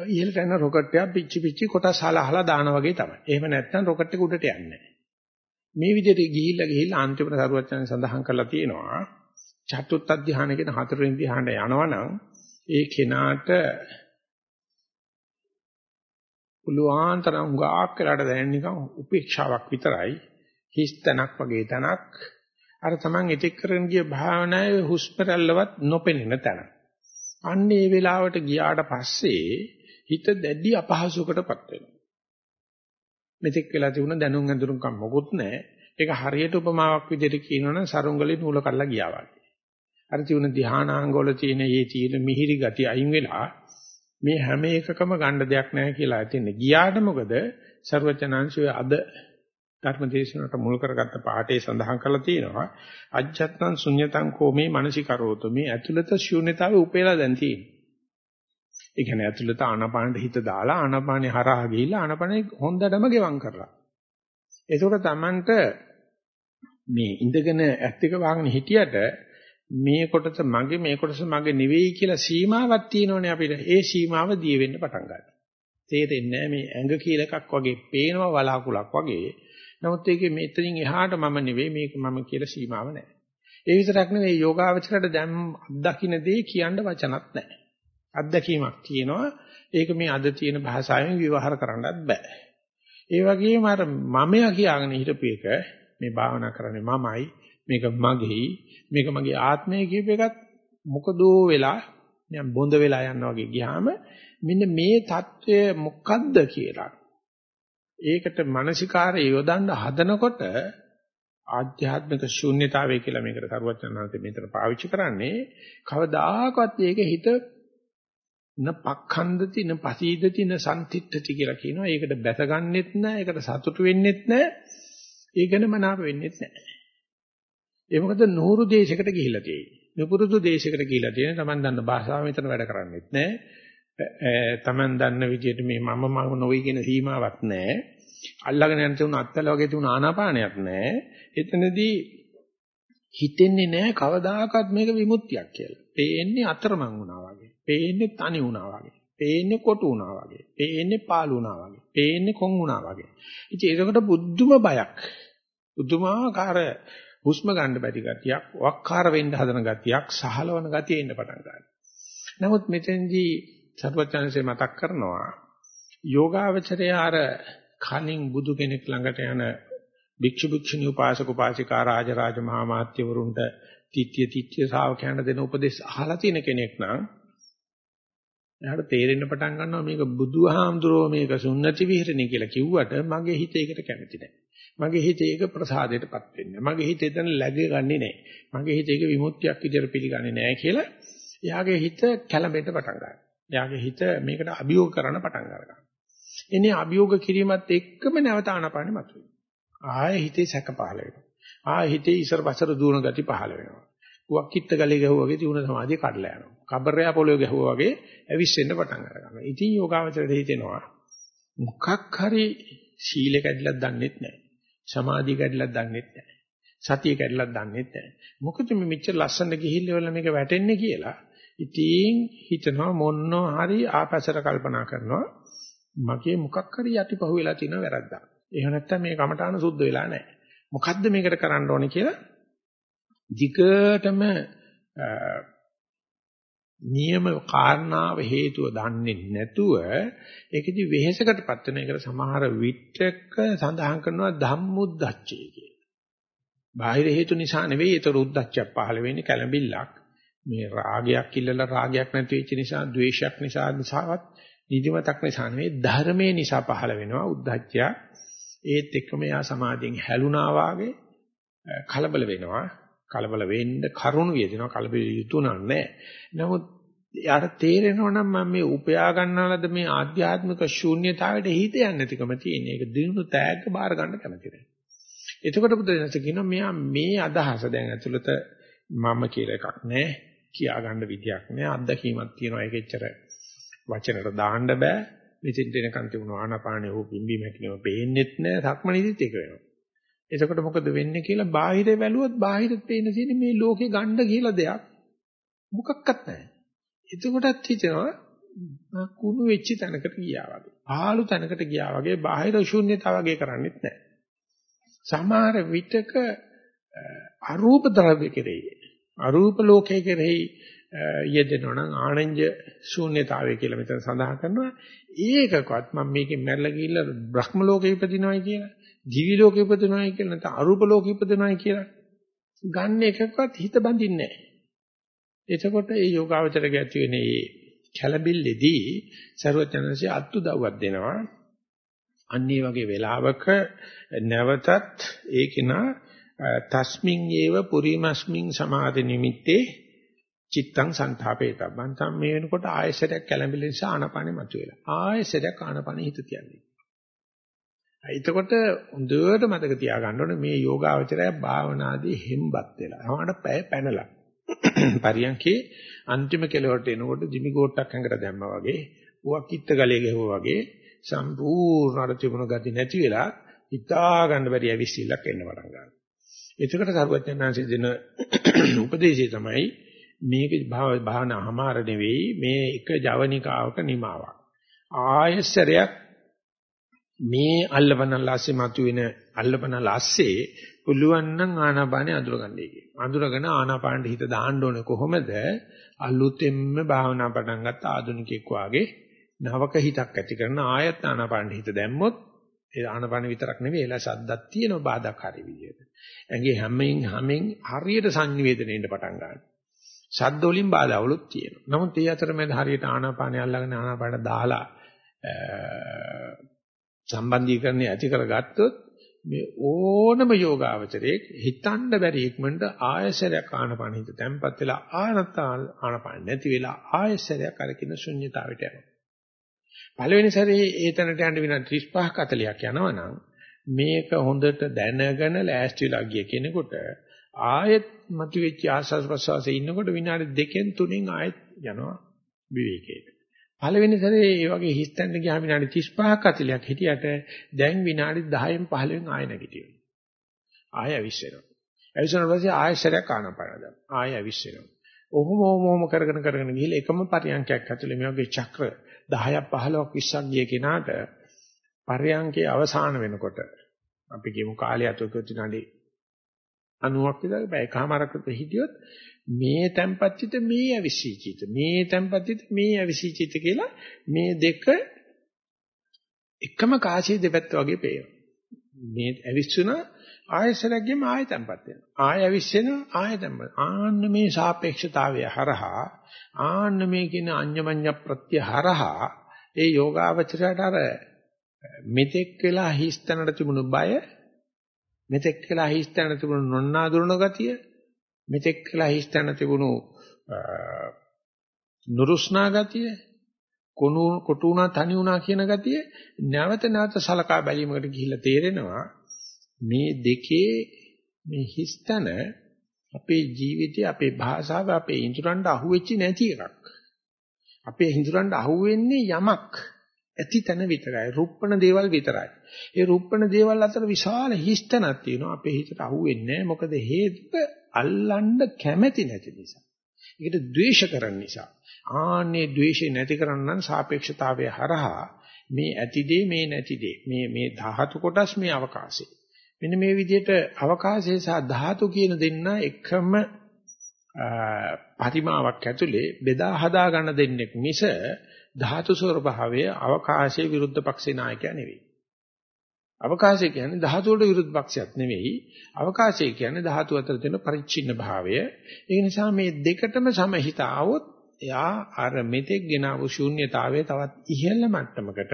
ඉහළට යන රොකට් එකක් පිච්චි පිච්චි කොටස් හලහලා දාන වගේ තමයි. එහෙම නැත්නම් රොකට් එක උඩට යන්නේ නැහැ. මේ විදිහට ගිහිල්ලා ගිහිල්ලා අන්තිමට සරුවචන සඳහන් කරලා තියෙනවා චතුත් අධ්‍යාන කියන හතරවෙනි ධ්‍යානට යනවනම් ඒ කෙනාට පුළුවන් තරම් ගාක් කරලා දැනෙන නිකන් උපේක්ෂාවක් විතරයි හිස් තැනක් වගේ තැනක් අර Taman එතෙක් කරගෙන ගිය භාවනාවේ හුස්ම රැල්ලවත් නොපෙනෙන තැන. අන්න ඒ වෙලාවට ගියාට පස්සේ හිත දැඩි අපහසුකටපත් වෙනවා. මෙතෙක් වෙලා තිබුණ දැනුම් අඳුරුම්කම් මොකුත් නැහැ. ඒක හරියට උපමාවක් විදිහට කියනවනම් සරුංගලේ නූල කඩලා ගියා වගේ. අර තිබුණ ධානාංග වල තියෙන මේ තියෙන මිහිරි ගති අයින් වෙලා මේ හැම එකකම ගන්න දෙයක් නැහැ කියලා හිතෙන්නේ. ගියාට මොකද ਸਰවචනංශය අද ධර්මදේශනට මුල් කරගත්ත පාඩේ සඳහන් කරලා තියෙනවා. අජ්ජත්නම් ශුන්්‍යතං කෝමේ මනසිකරෝතු මේ ඇතුළත ශූන්‍යතාවේ උපේලා දැන් තියෙනවා. ඒ කියන්නේ ඇතුළත ආනාපානෙ හිත දාලා ආනාපානෙ හරහා ගිහිල්ලා ආනාපානෙ හොඳටම ගෙවම් කරලා. ඒකෝට Tamanට මේ ඉඳගෙන ඇත් එක වහගෙන හිටියට මේ කොටස මගේ මේ කොටස මගේ නෙවෙයි කියලා සීමාවක් තියෙනවනේ අපිට. ඒ සීමාව දිය වෙන්න පටන් ගන්නවා. තේරෙන්නේ මේ ඇඟ කියලා එකක් වගේ පේනවා වලාකුලක් වගේ. නමුත් ඒකේ මෙතනින් එහාට මම නෙවෙයි මේක මම කියලා සීමාව නැහැ. ඒ විතරක් නෙවෙයි යෝගාවචරයට දැන් අත්දකින්න දේ කියන්න වචනක් නැහැ. අත්දැකීමක් තියෙනවා. ඒක මේ අද තියෙන භාෂාවෙන් විවහාර කරන්නත් බෑ. ඒ වගේම අර මමයා කියාගෙන හිටපේක මේ භාවනා කරන්නේ මමයි, මේක මගේයි, මේක මගේ ආත්මය කියප එකත් මොකදෝ වෙලා නියම් බොඳ වෙලා යනවා වගේ ගියාම මෙන්න මේ தත්වය මොකද්ද කියලා ඒකට මානසිකාරය යොදන්න හදනකොට ආධ්‍යාත්මික ශූන්‍යතාවය කියලා මේකට කරුවචනාන්තේ මෙතන පාවිච්චි කරන්නේ කවදාකවත් ඒක හිත න පක්ඛන්දති න පසීදති න සම්තිත්‍ත්‍ති කියලා කියනවා. ඒකට බැසගන්නෙත් නැහැ. ඒකට සතුටු වෙන්නෙත් නැහැ. ඒ ගැන මනාප වෙන්නෙත් නැහැ. ඒ මොකද නూరు දේශයකට ගිහිල්ලා තියෙන්නේ. නුපුරුදු දේශයකට ගිහිල්ලා තියෙන තමන් දන්න භාෂාව මෙතන වැඩ කරන්නේත් නැහැ. තමන් දන්න විදිහට මේ මම මම නොවේ කියන සීමාවක් නැහැ. අල්ලගෙන යන තුන අත්තල වගේ තුන ආනාපානයක් නැහැ. එතනදී හිතෙන්නේ නැහැ කවදාකවත් මේක විමුක්තියක් කියලා. පේන්නේ අතරමං වුණා වගේ. පේන්නේ තනි වුණා වගේ. පේන්නේ කොටු වුණා වගේ. පේන්නේ පාළු වුණා වගේ. පේන්නේ කොන් වුණා වගේ. ඉතින් ඒකට බුද්ධුම බයක්. බුදුමාකාර හුස්ම ගන්න බැරි ගතියක්, වක්කාර වෙන්න හදන ගතියක්, සහලවන ගතිය එන්න පටන් ගන්නවා. නමුත් මෙතෙන්දී සර්වඥාන්සේ මතක් කරනවා යෝගාවචරය අර කලින් බුදු කෙනෙක් ළඟට යන භික්ෂු භික්ෂුණී උපාසක උපාසිකා රාජ රාජ මහා මාත්‍යවරුන්ට තිත්‍ය තිත්‍ය ශාවකයන්ට දෙන උපදේශ අහලා තියෙන කෙනෙක් නම් එයාට තේරෙන්න පටන් ගන්නවා මේක බුදුහාමුදුරෝ මේක සුන්නති විහෙරණේ කියලා කිව්වට මගේ හිත ඒකට කැමති නැහැ. මගේ හිත ඒක ප්‍රසාදයටපත් වෙන්නේ. මගේ හිත එතන läග ගන්නෙ නැහැ. මගේ හිත ඒක විමුක්තියක් විදියට පිළිගන්නේ නැහැ කියලා එයාගේ හිත කැළඹෙන්න පටන් ගන්නවා. එයාගේ හිත මේකට අභියෝග කරන්න පටන් ගන්නවා. එනේ අභියෝග කිරීමත් එක්කම නැවත ආනපානෙ මතුවේ. ආයෙ හිතේ සැක පහළ වෙනවා. ආයෙ හිතේ ඉසර පසර දුවන ගති පහළ වෙනවා. කුවක් කිත්ත ගලේ ගැහුවා වගේ තියුණ සමාධිය කඩලා යනවා. කබරයා පොළොවේ ගැහුවා වගේ ඇවිස්සෙන්න පටන් ගන්නවා. ඉතින් යෝගාවචරයට හිතෙනවා මොකක් හරි සීල කැඩිලක් දන්නෙත් නැහැ. සමාධිය කැඩිලක් දන්නෙත් නැහැ. සතිය කැඩිලක් දන්නෙත් නැහැ. මොකද මේ මෙච්චර ලස්සනට ගිහිල්ලා මේක වැටෙන්නේ කියලා. ඉතින් හිතනවා මොන්නෝ හරි ආපසර කල්පනා කරනවා. මගේ මොකක් හරි යටිපහුව තියෙන වැරද්දක්. එහෙම නැත්නම් මේ කමඨාන සුද්ධ වෙලා නැහැ. මොකද්ද මේකට කරන්න ඕනේ කියලා ධිකටම නියම කාරණාව හේතුව දන්නේ නැතුව ඒකෙදි වෙහෙසකටපත් වෙන එකට සමහර විටක සඳහන් කරනවා ධම්මුද්දච්චය කියලා. බාහිර හේතු නිසා නෙවෙයි ඒතර උද්දච්චයක් පහළ වෙන්නේ කැළඹිල්ලක්. මේ රාගයක් ඉල්ලලා රාගයක් නැති වෙච්ච නිසා, ද්වේෂයක් නිසා නිසාවත් නිදිමතක් නිසා නෙවෙයි ධර්මයේ නිසා පහළ වෙනවා උද්දච්චය. ඒත් එක්කම යා සමාධියෙන් හැලුනා වාගේ කලබල වෙනවා. කලබල වෙන්න කරුණු වියදෙනවා කලබල යුතු නැහැ. නමුත් යාට තේරෙනවා නම් මම මේ උපයා ගන්නලද මේ ආධ්‍යාත්මික ශූන්‍යතාවයට හිත යන්නේ නැතිකම තියෙන. ඒක දිනු තෑග්ග බාර ගන්න කැමති නැහැ. එතකොට බුදුරජාණන් කියනවා මෙයා මේ අදහස දැන් ඇතුළත මම කියලා එකක් නැහැ. කියා ගන්න විදියක් නැහැ. අත්දැකීමක් තියෙනවා ඒක එච්චර වචනට දාන්න බෑ. මෙතෙන් දෙනකන් තිබුණ ආනාපානෙ හෝ පිම්බි මැකිනව පේන්නෙත් නෑ සක්මණේදිත් ඒක වෙනවා. එතකොට මොකද වෙන්නේ කියලා බාහිරේ වැළුවොත් බාහිරත් පේන තියෙන්නේ මේ ලෝකේ ගණ්ඩ කියලා දෙයක් මොකක්වත් නැහැ. එතකොටත් හිතෙනවා කුණු වෙච්ච තැනකට ගියා වගේ. ආලු තැනකට ගියා වගේ බාහිර ශූන්‍යතාව වගේ කරන්නේත් නැහැ. සමහර විටක අරූප ද්‍රව්‍ය කෙරෙහි අරූප ලෝකයේ කෙරෙහි යෙදෙනවා නම් ආනන්ජ ශූන්‍යතාවය කියලා මෙතන සඳහන් කරනවා. ඒකකවත් මම මේකෙන් මැරලා ගිහිල්ලා බ්‍රහ්ම ලෝකෙ ඉපදිනවයි කියලා, දිවි ලෝකෙ ඉපදිනවයි කියලා නැත්නම් අරූප ලෝකෙ ඉපදිනවයි කියලා ගන්න එකකවත් හිත බඳින්නේ නැහැ. එතකොට මේ යෝගාවචරය ඇති වෙන මේ කැළඹිල්ලේදී ਸਰවඥාන්සේ අත්උදව්වක් දෙනවා. අන්න ඒ වගේ වෙලාවක නැවතත් ඒකිනා තස්මින් ඒව පුරිමස්මින් සමාධි නිමිත්තේ චිත්තං සන්තාපේතබ්බං තම් මේ වෙනකොට ආයසරයක් කැළඹිලි නිසා ආනපනෙ මතුවෙලා ආයසරයක් ආනපනෙ හිත තියන්නේ. එතකොට හොඳට මතක තියාගන්න ඕනේ මේ යෝගාවචරය භාවනාදී හෙම්බත් වෙලා. හවකට පැය පැනලා. පරියන්කේ අන්තිම කෙලවරට එනකොට දිමි ගෝට්ටක් ඇඟට දැම්මා වගේ, උවක් කිත්ත ගලේ ගැහුවා වගේ සම්පූර්ණ අර තිබුණ ගති නැති වෙලා හිතා ගන්න බැරි ඇවිස්සිල්ලක් එන්න පටන් ගන්නවා. එතකොට සරුවඥාන්සේ දෙන උපදේශය තමයි මේක භාවනාමාර නෙවෙයි මේ එක ජවනිකාවක නිමාවක්. ආයසරයක් මේ අල්ලපනලාස්සේ මතුවෙන අල්ලපනලාස්සේ පුළුවන් නම් ආනාපානෙ අඳුරගන්නයි කියන්නේ. අඳුරගෙන ආනාපානෙ හිත දාන්න ඕනේ කොහොමද? අලුතෙන්ම භාවනා පටන් ගත්ත ආධුනිකෙක් වාගේ නවක හිතක් ඇති කරන ආයත් ආනාපානෙ හිත දැම්මොත් ඒ ආනාපානෙ විතරක් නෙවෙයි එලා සද්දක් තියෙන බාධාකාරී විදියට. ඇඟේ හැමෙන් හැමෙන් හරියට සංනිවේදනයෙන්න පටන් ගන්නවා. ශබ්ද වලින් බාධාවලුත් තියෙනවා. නමුත් ඒ අතරමැද හරියට ආනාපානය අල්ලගෙන ආනාපාන දාලා සම්බන්ධීකරණය ඇති කරගත්තොත් මේ ඕනම යෝගාවචරයේ හිතන්න බැරි ඉක්මනට ආයසරයක් ආනපාන හිත තැම්පත් වෙලා ආනත් ආනපාන නැති වෙලා ආයසරයක් අරකින ශුන්්‍යතාවයට යනවා. පළවෙනි සැරේ ඒ තැනට යන්න විනාඩි 35ක් 40ක් යනවනම් මේක හොඳට දැනගෙන ලෑස්තිලා ගිය කෙනෙකුට ආයෙත් මතුවෙච්ච ආස්වාද ප්‍රසවාසයේ ඉන්නකොට විනාඩි දෙකෙන් තුනෙන් ආයෙත් යනවා විවේකයට. පළවෙනි සැරේ මේ වගේ හිස්තැන්න ගියාම විනාඩි 35ක් 40ක් හිටියට දැන් විනාඩි 10න් 15න් ආයෙ නැගිටිනවා. ආයෙ අවිස්සෙනවා. අවිස්සන පස්සේ ආයෙ සැරයක් ආනපානද. ආයෙ අවිස්සෙනවා. ඔහොම ඔහොම කරගෙන කරගෙන ගිහලා එකම පරියන්කයක් ඇතුලේ මේ වගේ චක්‍ර 10ක් 15ක් 20ක් ගිය කෙනාට පරියන්කේ අවසාන වෙනකොට අපි කියමු කාලය අතොකත් විනාඩි 90ක් විතර බයකමාරකට හිටියොත් මේ tempatතිත මේ අවිසීචිත මේ tempatතිත මේ අවිසීචිත කියලා මේ දෙක එකම කාසිය දෙපැත්ත වගේ පේනවා. මේ අවිස්සුන ආයසරගෙම ආය tempat වෙනවා. ආය අවිස්සෙන ආය tempat ආන්න මේ සාපේක්ෂතාවය හරහා ආන්න මේ කියන අඤ්ඤමඤ්ඤ ප්‍රත්‍ය හරහා ඒ යෝගාවචරයට අර මෙතෙක් වෙලා හිස්තැනට තිබුණු බය මෙතෙක් වෙලා හිස්තැනට තිබුණු නොන්නා දුරන ගතිය මෙතෙක් වෙලා හිස්තැන තිබුණු නුරුස්නා ගතිය කොණු කොටු වුණා තනි වුණා කියන ගතිය නැවත නැවත සලකා බැලීමකට ගිහිල්ලා තේරෙනවා මේ දෙකේ මේ හිස්තන අපේ ජීවිතේ අපේ භාෂාව අපේ ඉන්ද්‍රයන්ට අහුවෙච්ච නැති එකක් අපේ ඉන්ද්‍රයන්ට අහුවෙන්නේ යමක් ඇති තැන විතරයි රුප්පණ දේවල් විතරයි ඒ රුප්පණ දේවල් අතර විශාල හිස්තනක් තියෙනවා අපේ හිතට අහුවෙන්නේ නැහැ මොකද හේතුව අල්ලන්න කැමැති නැති නිසා. ඒකට ද්වේෂ කරන නිසා. ආන්නේ ද්වේෂය නැති කරන්න සාපේක්ෂතාවය හරහා මේ ඇතිදේ මේ නැතිදේ මේ මේ ධාතු කොටස් මේ අවකාශය. මෙන්න මේ විදිහට අවකාශය සහ ධාතු කියන දෙන්න එකම පරිමාවක් ඇතුලේ බෙදා හදා ගන්න දෙන්නේ මිස ධාතු ස්වභාවයේ අවකාශයේ විරුද්ධ පක්ෂේ නායකයා නෙවෙයි. අවකාශය කියන්නේ ධාතු වලට විරුද්ධ පක්ෂයක් නෙවෙයි. අවකාශය කියන්නේ ධාතු අතර තියෙන පරිච්ඡින්න භාවය. ඒ නිසා මේ දෙකටම සමහිත આવොත් එයා අර මෙතෙක් ගෙනාවු ශූන්‍යතාවයේ තවත් ඉහළ මට්ටමකට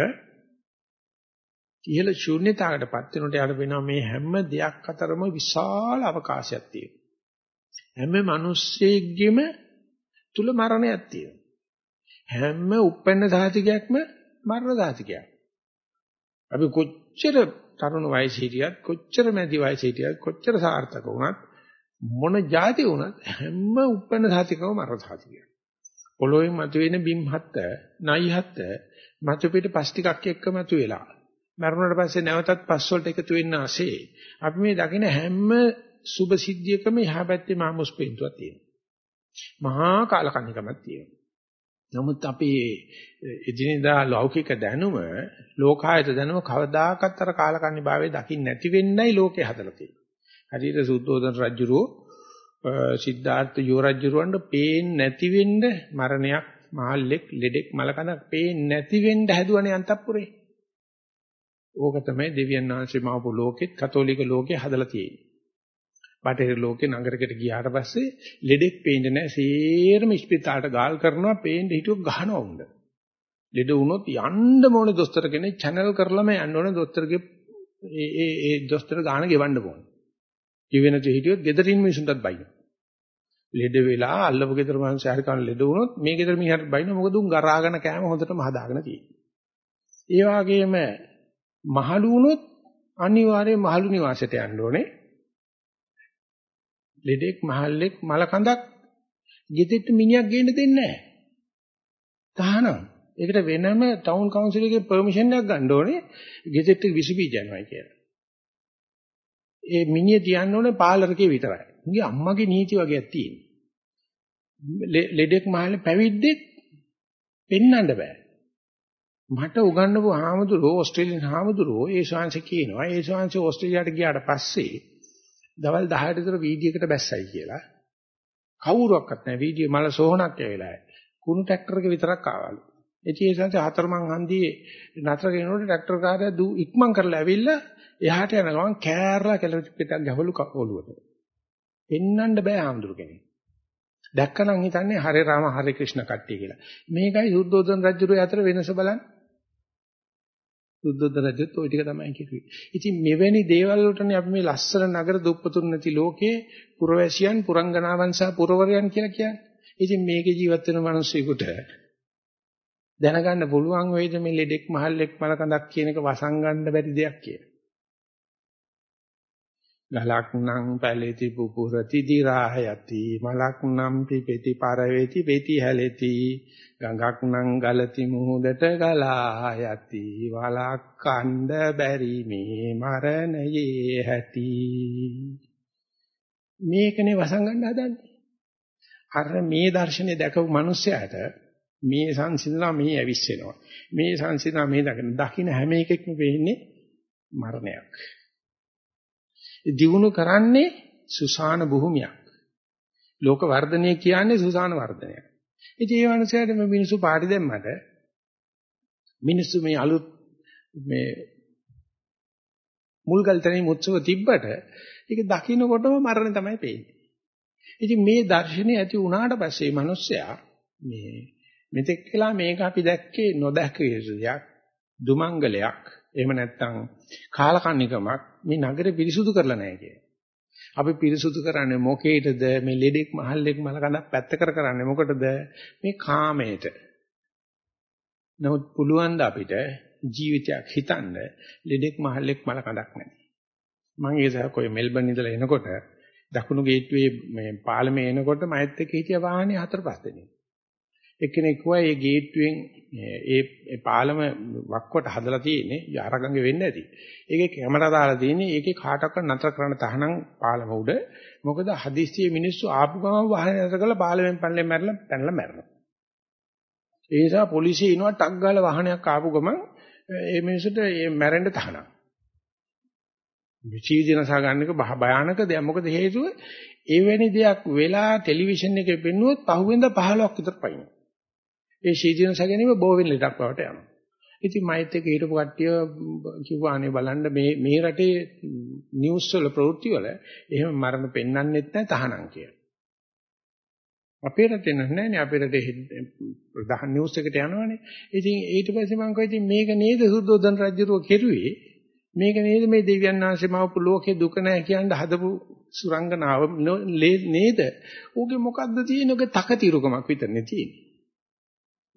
ඉහළ ශූන්‍යතාවකටපත් වෙනකොට යාට වෙනවා මේ හැම දෙයක් අතරම විශාල අවකාශයක් තියෙනවා. හැම මිනිස්සෙක්ගෙම තුල මරණයක් තියෙනවා. හැම උප්පන්න ධාතිකයක්ම මරණ ධාතිකයක්. අපි කොච්චර තරුණ වයසේ හිටියත් කොච්චර මැදි වයසේ හිටියත් කොච්චර සාර්ථක වුණත් මොන જાති වුණත් හැම උපන්න සාතිකව මර සාතිකය. පොළොවේ මතුවෙන බිම් හත්ත, නයි හත්ත මතු පිට පස් ටිකක් එක්ක මතුවෙලා. මරුණට පස්සේ නැවතත් පස් වලට එකතු වෙන්න ASCII. අපි මේ දකින හැම සුබ සිද්ධියකම යහ පැත්තේ මහා මුස්පෙන්තුවක් තියෙනවා. මහා කාලකන්නිකමක් තියෙනවා. නමුත් අපි එදිනෙදා ලෞකික දැනුම ලෝකායත දැනුම කවදාකවත් අර කාලකන්ණි භාවයේ දකින්න නැති වෙන්නයි ලෝකේ හදලා තියෙන්නේ. හරියට සුද්ධෝදන රජුරෝ සිද්ධාර්ථ යෝරජ්ජුරවන්ට පේන්නේ නැති වෙන්න මරණයක් මහල්ලෙක් ලෙඩෙක් මලකඳක් පේන්නේ නැති වෙන්න හැදුවනේ අන්තපුරේ. ඕක තමයි දෙවියන් වහන්සේ මාපු ලෝකෙත් කතෝලික ලෝකේ හදලා තියෙන්නේ. බටහිර ලෝකේ නගරයකට ගියාට පස්සේ ලෙඩෙක් පේන්නේ නැහැ. සේරම ස්පිතාලට ගාල් කරනවා පේන්නේ හිතුව ගහනවා උණ්ඩ. ලෙඩ වුණොත් යන්න ඕනේ දොස්තර කෙනෙක් channel කරලම යන්න ඕනේ දොස්තරගේ ඒ ඒ ඒ දොස්තර ගාන ගෙවන්න ඕනේ. ජීවෙන තේ හිටියොත් ගෙදරින් මිනිසුන්ටත් බයින. ලෙඩ වෙලා අල්ලපු ගෙදර මිනිස්සු හරි කන ලෙඩ වුණොත් මේ ගෙදර මිනිහට බයින මොකද උන් ගරාගෙන කෑම හොඳටම හදාගෙන තියෙන්නේ. ඒ වගේම මහලු වුණොත් අනිවාර්යයෙන් මහලු නිවාසයට යන්න ඕනේ. ලෙඩෙක් මහල්ලෙක් මල කඳක් ගෙදෙට්ට මිනිහක් ගේන්න දෙන්නේ නැහැ. තහනම්. ඒකට වෙනම ටවුන් කවුන්සිල් එකේ පර්මිෂන් එකක් ගන්න ඕනේ ගෙදෙට්ට විස බීජ යනවා කියලා. ඒ මිනිහ තියන්න ඕනේ පාර්ලරකේ විතරයි. උන්ගේ අම්මගේ නීති වගේක් තියෙනවා. ලෙඩෙක් මහල්ලේ පැවිද්දෙක් පෙන්වන්න බෑ. මට උගන්වපු හාමුදුරුවෝ ඕස්ට්‍රේලියානු හාමුදුරුවෝ ඒ ශාංශ කියනවා ඒ ශාංශ ඕස්ට්‍රේලියාවට ගියාට පස්සේ දවල් 10ට විතර වීදියේකට බැස්සයි කියලා. කවුරුවක්වත් නැහැ වීදියේ මල සෝහනක් ඇවිලා. කුණු ට්‍රැක්ටරක විතරක් ආවලු. ඉතින් ඒ සංසය හතරමං හන්දියේ නතර කෙනෙකුට ට්‍රැක්ටර් කාර්යය දු ඉක්මන් කරලා ඇවිල්ලා එහාට යන ගමන් කෑරලා කෙලෙස් පිටක් ගහවලු ඔළුවට. පෙන්නන්න බෑ ආම්දුර කෙනෙක්. දැක්කනම් හිතන්නේ හරේ රාම හරේ ක්‍රිෂ්ණ කට්ටිය කියලා. මේකයි සුද්ධෝදන රජුගේ අතර වෙනස බලන්න. සුද්ධෝදන රජුත් ওই ටික තමයි කිව්වේ. ඉතින් මෙවැනි දේවල් වලටනේ අපි මේ ලස්සන නගර දුප්පතුන් නැති ලෝකේ පුරවැසියන් පුරංගනාවන් සහ පුරවරයන් කියලා කියන්නේ. ඉතින් මේකේ ජීවත් වෙන මිනිස්සුෙකුට දැනගන්න පුළුවන් වේද මේ ලෙඩෙක් මහල්ලෙක් මලකඳක් කියන එක වසංගන්න බැරි දෙයක් කියලා. ගලක් නම් පැලෙති පුපුරති දිරායති මලක් නම් පිපෙති පරවේති පෙති හැලෙති. ගඟක් නම් ගලති මුහුදට ගලා යති වලක් කණ්ඩ බැරි මේ මරණයේ ඇති මේකනේ වසංගන්න හදන්නේ. අර මේ දර්ශනේ දැකපු මිනිස්සයාට මේ සංසිඳනවා මේ ඇවිස්සෙනවා. මේ සංසිඳනවා මේ දකින දකින්න හැම එකෙක්ම වෙන්නේ මරණයක්. දිනු කරන්නේ සුසාන භූමියක්. ලෝක වර්ධනය කියන්නේ සුසාන වර්ධනයක්. ඉතින් ඒ වanseයට මේ මිනිස්සු පාටි දැම්මට මිනිස්සු මේ අලුත් මේ මුල්ගල් තැනින් උත්සව තිබ්බට ඒක දකින්නකොටම මරණ තමයි පේන්නේ. ඉතින් මේ දර්ශනය ඇති වුණාට පස්සේ මිනිස්සයා මේ මෙතෙක් කළා මේක අපි දැක්කේ නොදැක යුතු දෙයක්, දුමංගලයක්, එහෙම නැත්නම් කාලකන්නිකමක් මේ නගරේ පිරිසුදු කරලා නැහැ කියන්නේ. අපි පිරිසුදු කරන්නේ මොකේටද මේ ලෙඩෙක් මහල්ලෙක් මලකඳක් පැත්ත කර කරන්නේ මොකටද මේ කාමයට. නමුත් පුළුවන් ද අපිට ජීවිතයක් හිතන්න ලෙඩෙක් මහල්ලෙක් මලකඳක් නැහැ. මම ඒ සහකෝය මෙල්බන් ඉඳලා එනකොට දකුණු ගේට්ටුවේ මේ පාලමේ එනකොට මයිත් එක්ක හිටිය වාහනේ හතර පහ දෙනෙක්. එක්කෙනෙක් කිව්වා මේ ගේට්ටුවෙන් ඒ පාලම වක්කොට හදලා තියෙන්නේ අරගංගේ වෙන්න ඇති. ඒකේ කැමරා දාලා තියෙන්නේ ඒකේ කාටවත් නතර කරන්න තහනම් පාලම උඩ. මොකද හදිස්සියේ මිනිස්සු ආපු ගමන් වාහනේ නතර කරලා පාලමෙන් පල්ලෙන් මැරලා පැනලා මැරෙනවා. ඒ නිසා පොලිසිය ඉනවා ටක් ගාලා වාහනයක් ආපු ගමන් ඒ මිනිස්සුන්ට මේ මැරෙන්න තහනම්. විචීදිනසා ගන්න එක භයානක දෙයක්. මොකද හේතුව එවැනි දෙයක් වෙලා ටෙලිවිෂන් එකේ පෙන්නුවොත් පහුවෙන්ද 15ක් විතර පයින්. ඒ ශීතීන සැගැනීම බෝවෙන් ලෙඩක් බවට යනවා. ඉතින් මයිත් එක හිටපු කට්ටිය කිව්වා අනේ බලන්න මේ මේ රටේ නිවුස් වල ප්‍රවෘත්ති වල එහෙම මරණ පෙන්වන්නෙත් නැහැ තහනම් කියලා. අපේ රටේ නැහැ අපේ රටේ ප්‍රධාන නිවුස් එකට යනවනේ. ඉතින් ඊට පස්සේ මම කිව්වා ඉතින් මේක නේද සුද්ධෝදන රජුරෝ කෙරුවේ මේක නේද මේ දෙවියන් වහන්සේ මවපු ලෝකේ දුක නැහැ කියන හදපු සුරංගනාව නේද? ඌගේ මොකද්ද තියෙන්නේ? ඔගේ තකතිරුකමක් විතරනේ තියෙන්නේ.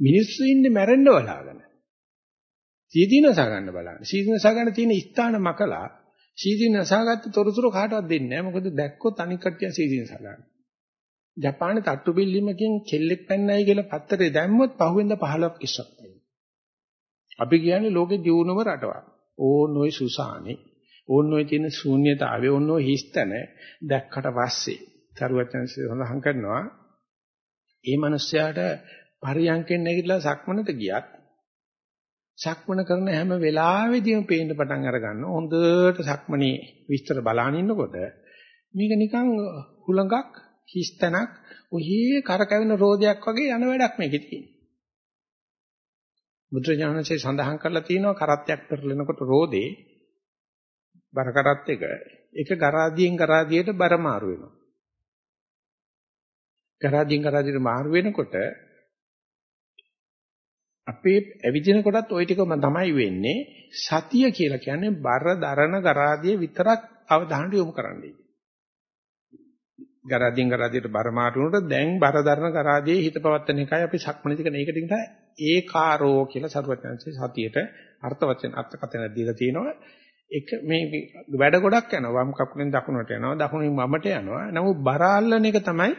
මිනිස්සු ඉන්නේ මැරෙන්න බලාගෙන. සීදීනස ගන්න බලන්න. සීදීනස ගන්න තියෙන ස්ථාන මකලා සීදීනස ගත්ත තොරතුරු කාටවත් දෙන්නේ නැහැ. මොකද දැක්කොත් අනික් කට්ටිය සීදීනස ගන්න. ජපානයේ තට්ටු බිල්ලීමකින් කෙල්ලෙක් පැන්නයි කියලා පත්තරේ දැම්මොත් පහුවෙන්ද 15ක් කිස්සක් අපි කියන්නේ ලෝකේ දියුණුව රටවල්. ඕන ඔය සුසානේ ඕන ඔය තියෙන ශූන්‍යතාවය ඕන ඔය හිස්තන දැක්කට පස්සේ තරුවචන්සේ සඳහන් කරනවා ඒ මනුස්සයාට පරියන්කෙන් නැගිටලා සක්මනට ගියත් සක්මන කරන හැම වෙලාවෙදීම පේන්න පටන් අර ගන්න හොඳට සක්මනේ විස්තර බලාගෙන ඉන්නකොට මේක නිකන් හුලඟක් හිස්තනක් ඔහේ කරකැවෙන රෝදයක් වගේ යන වැඩක් මේකේ තියෙන්නේ. බුද්ධ සඳහන් කරලා තියෙනවා කරත්තයක් පෙරලෙනකොට රෝදේ බර කරත් එක එක ගරාදියෙන් ගරාදියට බර මාරු වෙනවා. ගරාදියෙන් ගරාදියට මාරු වෙනකොට අපේ ඇවිදින කොටත් ওই ටිකම තමයි වෙන්නේ. සතිය කියලා කියන්නේ බර දරන ගරාදිය විතරක් අවධානය යොමු කරන්නයි. ගරාදියෙන් ගරාදියට බර මාරු වුණොත් දැන් බර දරන ගරාදියේ හිත පවත්තන එකයි අපි සක්මණේදී කරන ඒකට කියන ඒකාරෝ කියලා සරුවත්‍යංශේ සතියට අර්ථ වචන අර්ථ කතන දීලා තියෙනවා. එක මේ වැඩ ගොඩක් යනවා වම් කකුලෙන් දකුණට යනවා දකුණෙන් වමට යනවා නමුත් බර අල්ලන එක තමයි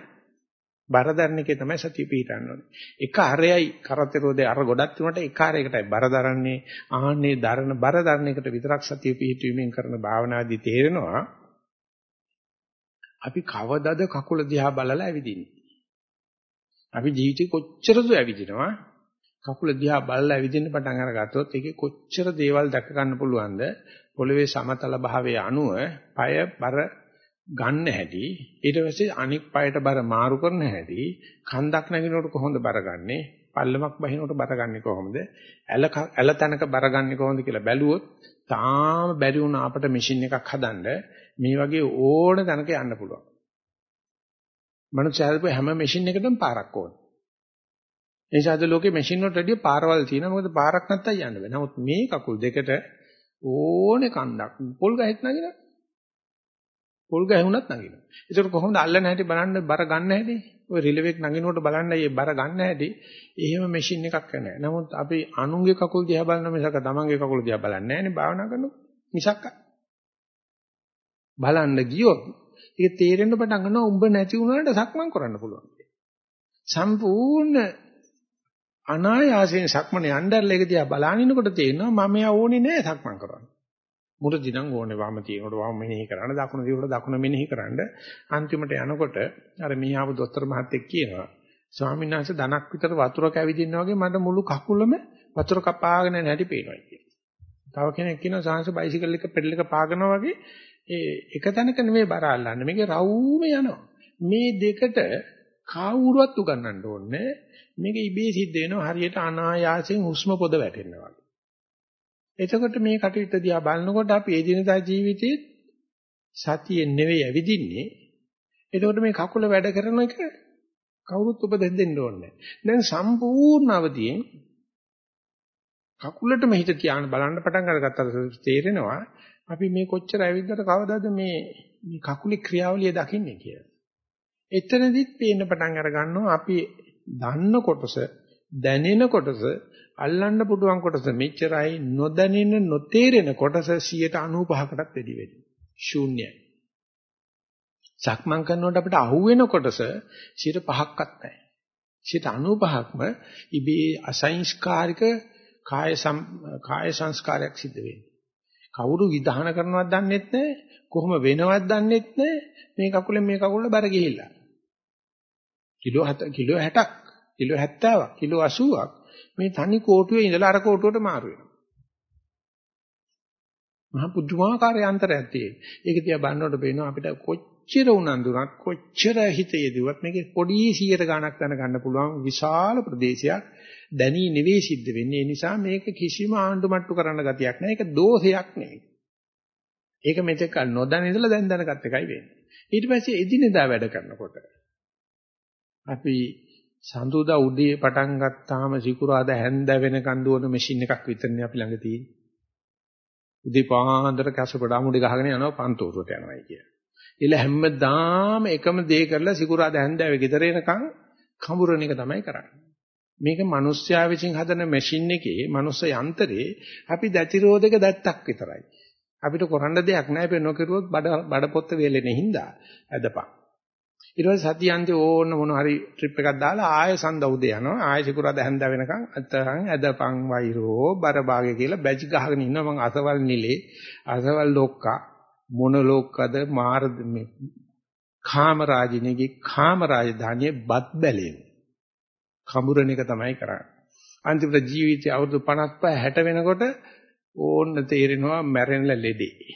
බර දරන එකේ තමයි සතිය පිහිටන්න ඕනේ. එක අරයයි කරත්තේ රෝදේ අර ගොඩක් තුනට එක අරයකටයි බර දරන්නේ ආන්නේ දරන බර දරන එකට විතරක් සතිය පිහිටීමෙන් කරන භාවනාදී තේරෙනවා. අපි කවදද කකුල දිහා බලලා ඇවිදින්නේ? අපි ජීවිතේ කොච්චරද ඇවිදිනවා? කකුල දිහා බලලා ඇවිදින්න පටන් අරගත්තොත් ඒකේ කොච්චර දේවල් දැක ගන්න පුළුවන්ද? පොළවේ සමතල භාවයේ අණුව পায় බර ගන්න හැටි ඊට පස්සේ අනික් পায়ට බර මාරු කරන හැටි කන්දක් නැගිනකොට කොහොමද බර ගන්නෙ පල්ලමක් බහිනකොට බර ගන්නෙ කොහොමද ඇල ඇල තැනක බර ගන්නෙ කොහොමද කියලා බැලුවොත් තාම බැරි වුණ අපට මැෂින් එකක් හදන්න මේ වගේ ඕන තැනක යන්න පුළුවන්. මනුස්සයල්ප හැම මැෂින් එකකටම පාරක් ඕනේ. ඒ නිසා අද ලෝකේ මැෂින් වලට වැඩිය පාරවල් තියෙනවා. මොකද පාරක් නැත්තම් යන්න බෑ. නමුත් මේ කකුල් දෙකට ඕනේ කන්දක් පොල් ගහෙත් නගිනවා. පොල් ගහුණත් නගිනවා. ඒකට කොහොමද අල්ලන හැටි බලන්න බර ගන්න හැටි? ඔය රිලෙවෙක් නගිනකොට බලන්න මේ බර ගන්න හැටි එහෙම මැෂින් එකක් නැහැ. නමුත් අපි අනුන්ගේ කකුල් දිහා බලන මිසක තමන්ගේ කකුල් දිහා බලන්නේ නැහැ නේ භාවනා කරනකොට. මිසක් බලන්න ගියොත් ඒක තේරෙන්න පටන් ගන්නවා උඹ නැති වුණාට සක්මන් කරන්න පුළුවන්. සම්පූර්ණ අනායාසයෙන් සක්මන යnderලා එක දිහා බලානිනකොට තේරෙනවා මම යා ඕනේ නෑ සක්මන් කරන්න. මුරදි නම් ඕනේ වම තියෙනකොට වම මෙනෙහි කරන්න දකුණ දිවට දකුණ මෙනෙහි කරන්න අන්තිමට යනකොට අර මීහාව දොස්තර මහත්තයෙක් කියනවා ස්වාමීන් වහන්සේ ධනක් විතර වතුරක ඇවිදින්න වගේ මට මුළු කකුලම වතුර කපාගෙන නැටි පේනවා කියලා. තව කෙනෙක් කියනවා සාංශ බයිසිකල් එක පෙඩල් එක පාගනවා වගේ ඒ එක තැනක නෙමෙයි බර අල්ලන්නේ මේකේ රවුම යනවා. මේ දෙකට කාවුරුවත් උගන්නන්න ඕනේ. මේක ඉබේ සිද්ධ වෙනවා හරියට අනායාසයෙන් හුස්ම පොද වැටෙනවා වගේ. එතකොට මේ කටයුත්ත දිහා බලනකොට අපි එදිනදා ජීවිතේ සතියෙන් නෙවෙයි ඇවිදින්නේ. එතකොට මේ කකුල වැඩ කරන එක කවුරුත් උපදෙස් දෙන්න ඕනේ දැන් සම්පූර්ණ අවදියෙන් කකුලටම හිත තියාන බලන්න පටන් අරගත්තට තේරෙනවා අපි මේ කොච්චර ඇවිද්දට කවදාද මේ මේ කකුලේ ක්‍රියාවලිය දකින්නේ කියලා. එතනදිත් පේන්න පටන් අර ගන්නවා අපි දන්න කොටස දැනෙන කොටස අල්ලන්න පුළුවන් කොටස මෙච්චරයි නොදැනෙන නොතේරෙන කොටස 95කටත් වැඩි වෙයි. ශූන්‍යයි. සක්මන් කරනකොට අපිට අහුවෙන කොටස 5%ක්වත් නැහැ. 95%ක්ම ඉබේ අසංස්කාරික කාය කාය සංස්කාරයක් සිද්ධ වෙන්නේ. කවුරු විධාන කරනවද දන්නෙත් නැහැ. කොහොම වෙනවද දන්නෙත් නැහැ. මේ කකුලෙන් මේ කකුලට බර ගිහිල්ලා. කිලෝ 7 කිලෝ 60ක් කිලෝ 70ක් කිලෝ 80ක් මේ තනි කෝටුවේ ඉඳලා අර කෝටුවට මාරු වෙනවා. මහා පුදුමාකාර යන්ත්‍රයක් තියෙන. ඒක තියා බලනකොට පේනවා අපිට කොච්චර උනන්දුනක් කොච්චර හිතේ දුවත් මේකේ පොඩි 100 ගණක් දැන ගන්න පුළුවන් විශාල ප්‍රදේශයක් දැනී නෙවෙයි සිද්ධ වෙන්නේ. ඒ නිසා මේක කිසිම ආණ්ඩු මට්ටු කරන්න ගතියක් නැහැ. ඒක දෝෂයක් නෙවෙයි. ඒක මෙතෙක් නොදැන ඉඳලා දැන් දැනගත් එකයි වෙන්නේ. ඊට පස්සේ එදිනෙදා වැඩ කරනකොට අපි සඳුදා උදේ පටන් ගත්තාම සිකුරාදා හැන්ද වෙනකන් දුවන මැෂින් එකක් විතරනේ අපි ළඟ තියෙන්නේ. උදේ පාන්දර කැසපඩ අමුඩි ගහගෙන යනවා පන්තෝරුවට යනවායි කිය. ඉල හැමදාම එකම දේ කරලා සිකුරාදා හැන්දෑවේ ගෙදර එනකන් කඹුරණ එක තමයි කරන්නේ. මේක මිනිස්යා විසින් හදන මැෂින් එකේ මනුස්ස යන්ත්‍රේ අපි දැතිරෝධක දැත්තක් විතරයි. අපිට කරන්න දෙයක් නැහැ. අපි නොකිරුවොත් බඩ බඩ පොත්ත වේලෙන්නේ හින්දා ඇදපන්. ඊට පස්සේ සතියන්තේ ඕන්න මොන හරි ට්‍රිප් එකක් දාලා ආයෙ සඳ උදේ යනවා. ආයෙ සිකුරාද හැන්ද වෙනකන් අතරන් ඇදපන් වෛරෝ බරභාගය කියලා බැච් ගහගෙන ඉන්නවා. මං අසවල් නිලේ අසවල් ලොක්කා මොන ලොක්කද මාර මේ කාම රාජිනේගේ කාම රාජධානියේ බත් බැලේ කඹුරණ එක තමයි කරන්නේ. අන්තිමට ජීවිතය අවුරුදු 55 60 වෙනකොට ඕන්න තේරෙනවා මැරෙන්න ලෙඩේ.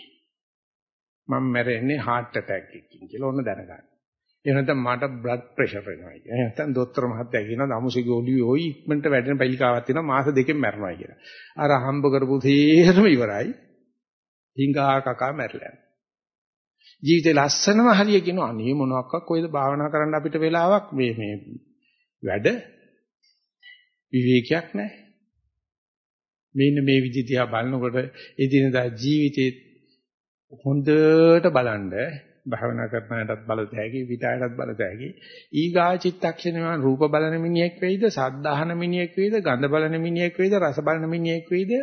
මම මැරෙන්නේ heart attack එකකින් කියලා ඕන්න දැනගන්න. එහෙම නැත්නම් මට බ්ලඩ් ප්‍රෙෂර් වෙනවා කියලා. එහෙම නැත්නම් දොස්තර මහත්තයා කියනවා දමුසිගේ ඔලිය ඔයි ඉක්මනට වැඩෙන පිළිකාවක් තියෙනවා මාස දෙකෙන් මැරෙනවා කියලා. අර හම්බ කරපු තේරම ඉවරයි. හිඟා කකා මැරලා යනවා. ජීවිතේ ලස්සනම හරිය කියනවා අනේ මොනවාක් කොයිද භාවනා කරන්න අපිට වෙලාවක් මේ මේ වැඩ විවේකයක් නැහැ. මෙන්න මේ විදිහ බලනකොට එදිනදා ජීවිතේ හොඳට බලන්න භාවනා කරන අයටත් බලත හැකි විතයටත් බලත හැකි. ඊගා චිත්තක්ෂණය රූප බලන මිනිහෙක් වෙයිද සද්ධාහන මිනිහෙක් වෙයිද ගඳ බලන මිනිහෙක් වෙයිද රස බලන මිනිහෙක් වෙයිද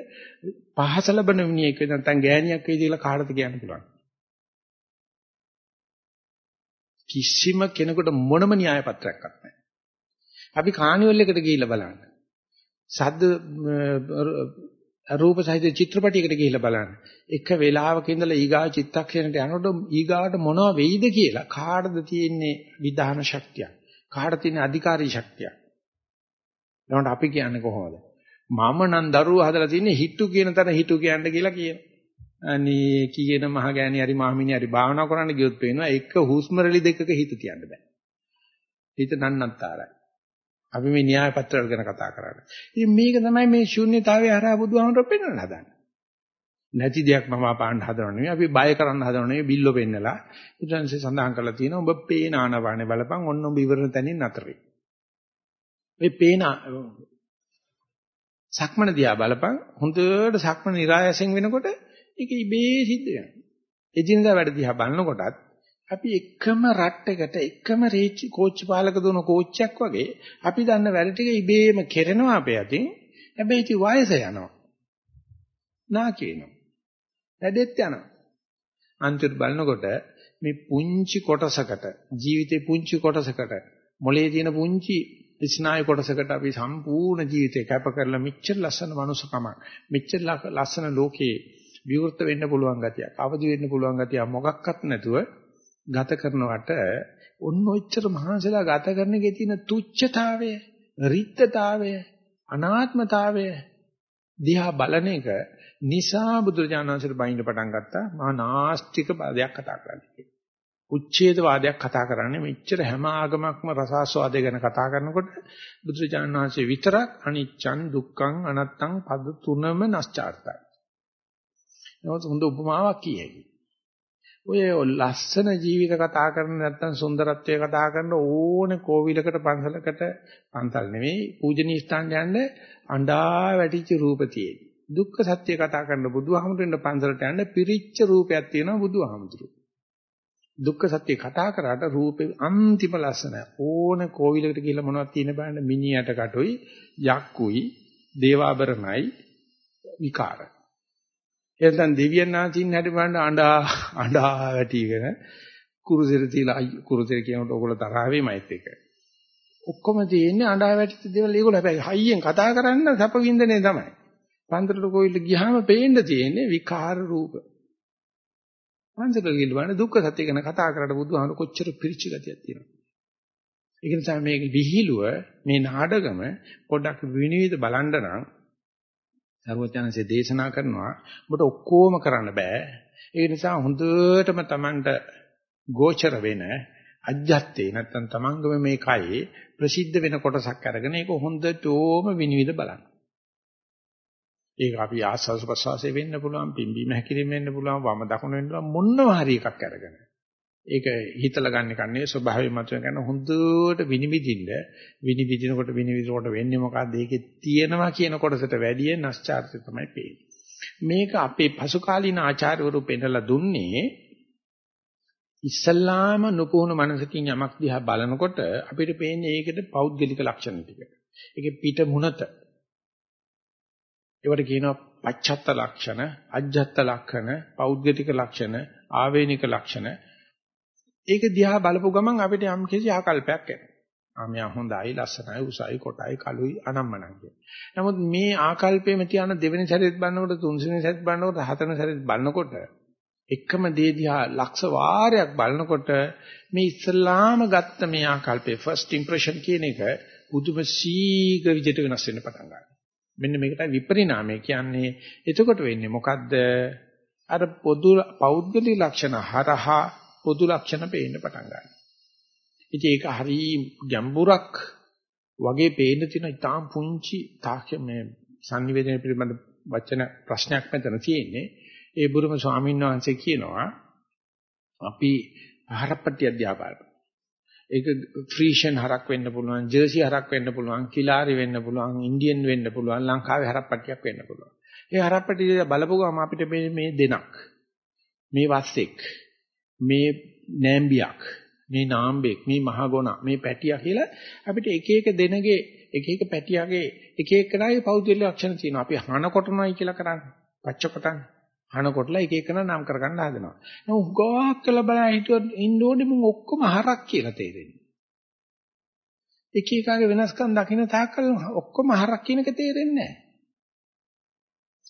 පහස ලබන මිනිහෙක් වෙයිද නැත්නම් ගෑණියක් වෙයිද කියලා කාටද කියන්න පුළුවන්? කිසිම කෙනෙකුට මොනම න්‍යාය පත්‍රයක්වත් නැහැ. අපි කානිවල් එකට ගිහිල්ලා බලන්න. සද්ද රූප සහිත චිත්‍රපටයකට ගිහිල්ලා බලන්න. එක වෙලාවක ඉඳලා ඊගා චිත්තක්ෂණයට යනකොට ඊගාට මොනව වෙයිද කියලා කාටද තියෙන්නේ විධාන ශක්තිය. කාටද තියෙන්නේ අධිකාරී ශක්තිය. එතකොට අපි කියන්නේ කොහොමද? මම නම් දරුවෝ හදලා තින්නේ හිටු කියන තැන හිටු කියන්න කියලා කියන. අනේ කියන මහ ගෑණි හරි මාමිනි හරි භාවනා කරන්න ගියොත් වෙනවා එක හුස්ම රැලි දෙකක හිත තියන්න බෑ. හිත නන්නත්තරයි. අපි මේ න්‍යාය පත්‍රවල ගැන කතා කරන්නේ. ඉතින් මේක තමයි මේ ශූන්‍යතාවය හරහා බුදුහාමර පෙන්වන්න හදන්නේ. නැති දෙයක් මම අපාන්න හදනව නෙවෙයි අපි බය කරන්න හදනව නෙවෙයි බිල්ලෝ පෙන්නලා ඊටන්සේ සඳහන් කරලා තියෙනවා ඔබ පේන ආනවානේ බලපන් ඔන්න ඔබ ඉවරන තැනින් නතරේ. මේ පේන සක්මන දිහා බලපන් හොඳට සක්මන નિરાයසෙන් වෙනකොට ඒක ඉබේ සිද්ධ වෙනවා. එදිනදා වැඩ දිහා බලනකොටත් අපි එකම රට්ටකට එකම රේචි කෝච්චි පාලක දුන කෝච්චියක් වගේ අපි දන්න වැඩ ටික ඉබේම කෙරෙනවා අපේ අතින්. හැබැයි ඉති වයස යනවා. නා කියනවා. වැඩෙත් යනවා. අන්තිමට බලනකොට මේ පුංචි කොටසකට ජීවිතේ පුංචි කොටසකට මොලේ තියෙන පුංචි ස්නායු කොටසකට අපි සම්පූර්ණ ජීවිතේ කැප කරලා මෙච්චර ලස්සන මනුස්සකම මෙච්චර ලස්සන ලෝකේ විවෘත වෙන්න පුළුවන් ගතියක් අවදි වෙන්න පුළුවන් ගතියක් මොකක්වත් නැතුව ගත කරනවට ඔන්න ඔච්චර මහන්සිලා ගත කරන එකේ තියෙන තුච්ඡතාවය, රිත්ත්‍තාවය, අනාත්මතාවය දිහා බලන එක නිසා බුදුරජාණන් වහන්සේට බයින්ද පටන් ගත්තා මහා නාස්තික වාදයක් කතා කරන්නේ. උච්ඡේද වාදයක් කතා කරන්නේ මෙච්චර හැම ආගමක්ම රසාස්වාදය ගැන කතා කරනකොට බුදුරජාණන් වහන්සේ විතරක් අනිච්චං දුක්ඛං අනත්තං පද තුනම නැස්චාර්තයි. නමුත් හොඳ උපමාවක් කියයි. ඔය ලස්සන ජීවිත කතා කරන නැත්නම් සුන්දරත්වය කතා කරන ඕනේ කෝවිලකට පන්සලකට පන්සල් නෙවෙයි පූජනීය ස්ථාන යන්න අඬා වැටිච්ච රූප තියෙයි. දුක්ඛ සත්‍ය කතා කරන බුදුහාමුදුරන් පන්සලට යන්න පිරිච්ච රූපයක් තියෙනවා බුදුහාමුදුරු. දුක්ඛ සත්‍ය කතා කරාට රූපේ අන්තිම ලස්සනයි. ඕනේ කෝවිලකට ගිහලා මොනවද තියෙන බලන්න මිනියට කටුයි යක්කුයි දේවාභරණයි විකාරයි. එතෙන් දෙවියන් ආචින් හැටි බලන්න අඬා අඬා වැටිගෙන කුරුසෙර තියලා කුරුසෙර කියනකොට ඔයගොල්ලෝ තරහ වෙයිමයිත් එක. ඔක්කොම තියෙන්නේ අඬා වැටිච්ච දේවල් ඒගොල්ලෝ හැබැයි හයියෙන් කතා කරන්න සැප වින්දනේ තමයි. පන්තරට කොයිල ගියාම පේන්න තියෙන්නේ විකාර රූප. පන්සලට ගිහින් බලන්න දුක්ඛ සත්‍ය ගැන කතා කරලා බුදුහාමුදුර කොච්චර පිරිච්ච ගතියක් තියෙනවද? ඒක නිසා මේ විහිළුව මේ නාඩගම පොඩ්ඩක් විනිවිද බලන්න නම් සරුවචනන්සේ දේශනා කරනවා ඔබට ඔක්කොම කරන්න බෑ. ඒ නිසා හොඳටම Tamanට ගෝචර වෙන අජ්ජත්තේ නැත්තම් Tamanගම මේ කයේ ප්‍රසිද්ධ වෙන කොටසක් අරගෙන ඒක හොඳටම විනිවිද බලන්න. ඒක අපි ආස්වාද ප්‍රසවාසයේ වෙන්න පුළුවන්, පිම්බීම හැකිරීම වෙන්න පුළුවන්, වම දකුණ වෙන්න පුළුවන් මොනවා හරි එකක් අරගෙන. ඒක හිතලා ගන්න කන්නේ ස්වභාවයෙන් මතුවෙන කරන හොඳට විනිවිදින්න විනිවිදිනකොට විනිවිදිනකොට වෙන්නේ මොකද්ද ඒකේ තියෙනවා කියන කොටසට වැඩිය නැස්චාර්ත්‍ය තමයි පේන්නේ මේක අපේ පසුකාලීන ආචාර්යවරු පෙන්නලා දුන්නේ ඉස්සල්ලාම නුපුහුණු මනසකින් යමක් දිහා බලනකොට අපිට පේන්නේ ඒකේ පෞද්ගලික ලක්ෂණ ටික. ඒකේ පිට මුණත. ඒවට කියනවා පච්චත්ත ලක්ෂණ, අජ්ජත්ත ලක්ෂණ, පෞද්ගලික ලක්ෂණ, ආවේනික ලක්ෂණ ඒක දිහා බලපු ගමන් අපිට යම් කිසි ආකල්පයක් එනවා. ආ මෙයා හොඳයි, ලස්සනයි, උසයි, කොටයි, කළුයි, අනම්මනම් කිය. නමුත් මේ ආකල්පෙම තියාන දෙවෙනි සැරේත් බලනකොට, තුන්වෙනි සැරේත් බලනකොට, හතරවෙනි සැරේත් බලනකොට එකම දේ දිහා ලක්ෂ වාරයක් බලනකොට මේ ඉස්ලාම ගත්ත මේ ආකල්පේ first impression කියන එක පුදුම සීඝ්‍ර විදිහට වෙනස් වෙන්න පටන් ගන්නවා. මෙන්න මේකට විපරිණාමය කියන්නේ එතකොට වෙන්නේ මොකද්ද? අර පොදු පෞද්ගලික ලක්ෂණ හරහා පොදු ලක්ෂණ පේන්න පටන් ගන්නවා. ඉතින් ඒක හරි ගැඹුරක් වගේ පේන්න තියෙන ඉතාම පුංචි තාක්ෂ මේ sannivedana පිළිබඳ වචන ප්‍රශ්නයක් මෙතන තියෙන්නේ. ඒ බුදුම ස්වාමීන් වහන්සේ කියනවා අපි හරපට්ටි අධ්‍යාපන. ඒක ෆ්‍රීෂන් හරක් වෙන්න පුළුවන්, ජර්සි හරක් වෙන්න පුළුවන්, කිලාරි වෙන්න පුළුවන්, ඉන්දියන් වෙන්න පුළුවන්, ලංකාවේ හරපට්ටියක් වෙන්න පුළුවන්. ඒ හරපට්ටිය බලපු ගමන් අපිට මේ දෙනක්, මේ වස්සෙක්, මේ නෑම්බියක්, මේ නාම්බෙක්, මේ මහගොණ, මේ පැටියා කියලා අපිට එක එක දෙනගේ එක එක පැටියාගේ එක එක කරාගේ පෞද්ගලික ලක්ෂණ තියෙනවා. අපි හන කොටනයි කියලා කරන්නේ. පච්ච කොටන්නේ. හන කොටලා එක එකන නම් කරගන්න හදනවා. නමුත් ගොඩක් කළ බලන හිතුවත් ඉන්න ඕනේ මුන් ඔක්කොම හරක් කියලා තේරෙන්නේ. එක එකාගේ වෙනස්කම් දකින්න තාක්කල් ඔක්කොම හරක් කියන එක තේරෙන්නේ නැහැ.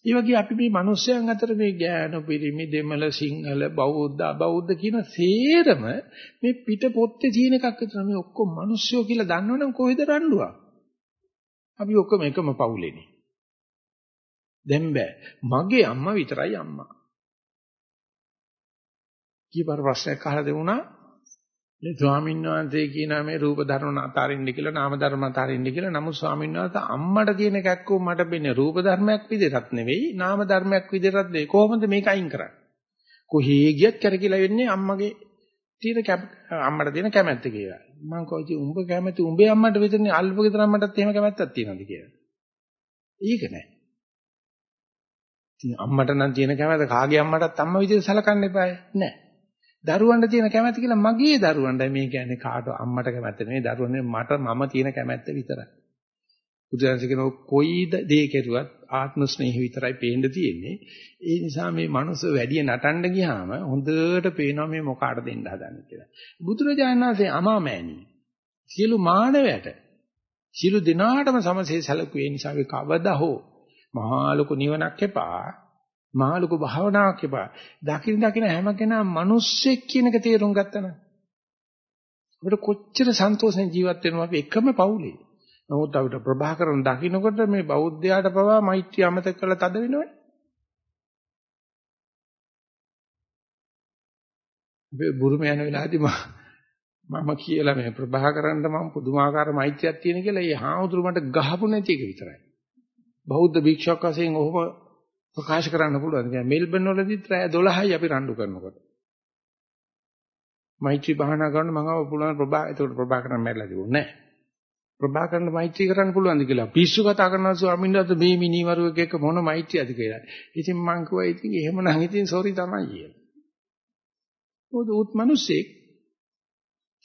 ඒ වගේ අපි මේ මිනිස්යන් අතර මේ ඥාන පිරිමි දෙමළ සිංහල බෞද්ධ අබෞද්ධ කියන සේරම මේ පිට පොත්තේ තියෙන එකක් විතර මේ ඔක්කොම මිනිස්සුયો කියලා දන්නවනම් කොහෙද රණ්ඩුවක්? අපි ඔක්කොම එකම පවුලේනේ. දැන් බෑ. මගේ අම්මා විතරයි අම්මා. කීපර ප්‍රශ්නයක් අහලා දෙමුණා. මේ ස්වාමීන් වහන්සේ කියනවා මේ රූප ධර්ම අතරින්න කියලා නාම ධර්ම අතරින්න කියලා. නමුත් ස්වාමීන් වහන්සේ අම්මට තියෙන කැක්කෝ මට වෙන්නේ රූප ධර්මයක් විදිහටත් නෙවෙයි නාම ධර්මයක් විදිහටත් නෙවෙයි. කොහොමද මේක අයින් කරන්නේ? කොහේ ගියත් කරකිලා වෙන්නේ අම්මගේ තියෙන අම්මට තියෙන කැමැත්ත කියලා. මම කෝචි උඹ කැමැති උඹේ අම්මට විතරනේ අල්ප ගෙදර අම්මටත් එහෙම කැමැත්තක් තියෙනවද කියලා. ඒක නෑ. ඉතින් අම්මට නම් තියෙන කැමැත්ත කාගේ අම්මටත් අම්මා විදිහට සලකන්න එපායි. නෑ. දරුවන්ට තියෙන කැමැත්ත කියලා මගේ දරුවන්ට මේ කියන්නේ කාට අම්මට කැමැත්ත නෙවෙයි දරුවනේ මට මම තියෙන කැමැත්ත විතරයි. බුදුරජාණන් කියන කොයි දේ කෙරුවත් ආත්ම ස්නේහ විතරයි පේන්න තියෙන්නේ. ඒ නිසා මේ මනුස්ස වැඩි නටන්න ගියාම හොඳට පේනවා මේ මොකාට දෙන්න හදන්නේ කියලා. බුදුරජාණන් වහන්සේ අමාමෑණී සියලු මානවයට සියලු දිනාටම සමසේ සැලකුවේ නිසා ඒ කවදා හෝ මහා ලොකු නිවනක් එපා මහා ලොකු භාවනාවක් එපා. දකින්න දකින්න හැම කෙනා මිනිස්සෙක් කියන එක තේරුම් ගත්තා නම් අපිට කොච්චර සන්තෝෂෙන් ජීවත් වෙනවා අපි එකම පවුලේ. නමුත් අපිට ප්‍රභාකරන් දකින්නකොට මේ බෞද්ධයාට පවා මෛත්‍රිය අමතක කරලා තද වෙනවනේ බුරුම යන වෙලාවදී මම කියලා මේ ප්‍රභාකරන්ට මම පුදුමාකාර මෛත්‍රියක් තියෙන කියලා ඒ හාමුදුරු මට ගහපු නැති එක විතරයි. බෞද්ධ භික්ෂුවක් වශයෙන් ඔහොම ප්‍රකාශ කරන්න පුළුවන්. කියන්නේ මෙල්බන් වලදීත් රෑ 12යි අපි රණ්ඩු කරනකොට. මෛත්‍රී භාවනා කරන මම පුළුවන් ප්‍රභා ඒකට ප්‍රභා කරන්න මැරලා තිබුණේ නැහැ. ප්‍රභා කරන්න මෛත්‍රී කරන්න පුළුවන්ද කියලා. පිස්සු කතා කරනවා ස්වාමීන් වහන්සේ මේ මිනිවරුවෙක් එක්ක මොන මෛත්‍රියද කියලා. ඉතින් මං කිව්වා ඉතින් එහෙමනම් ඉතින් සෝරි තමයි කියලා. මොකද උත් මිනිස්සෙක්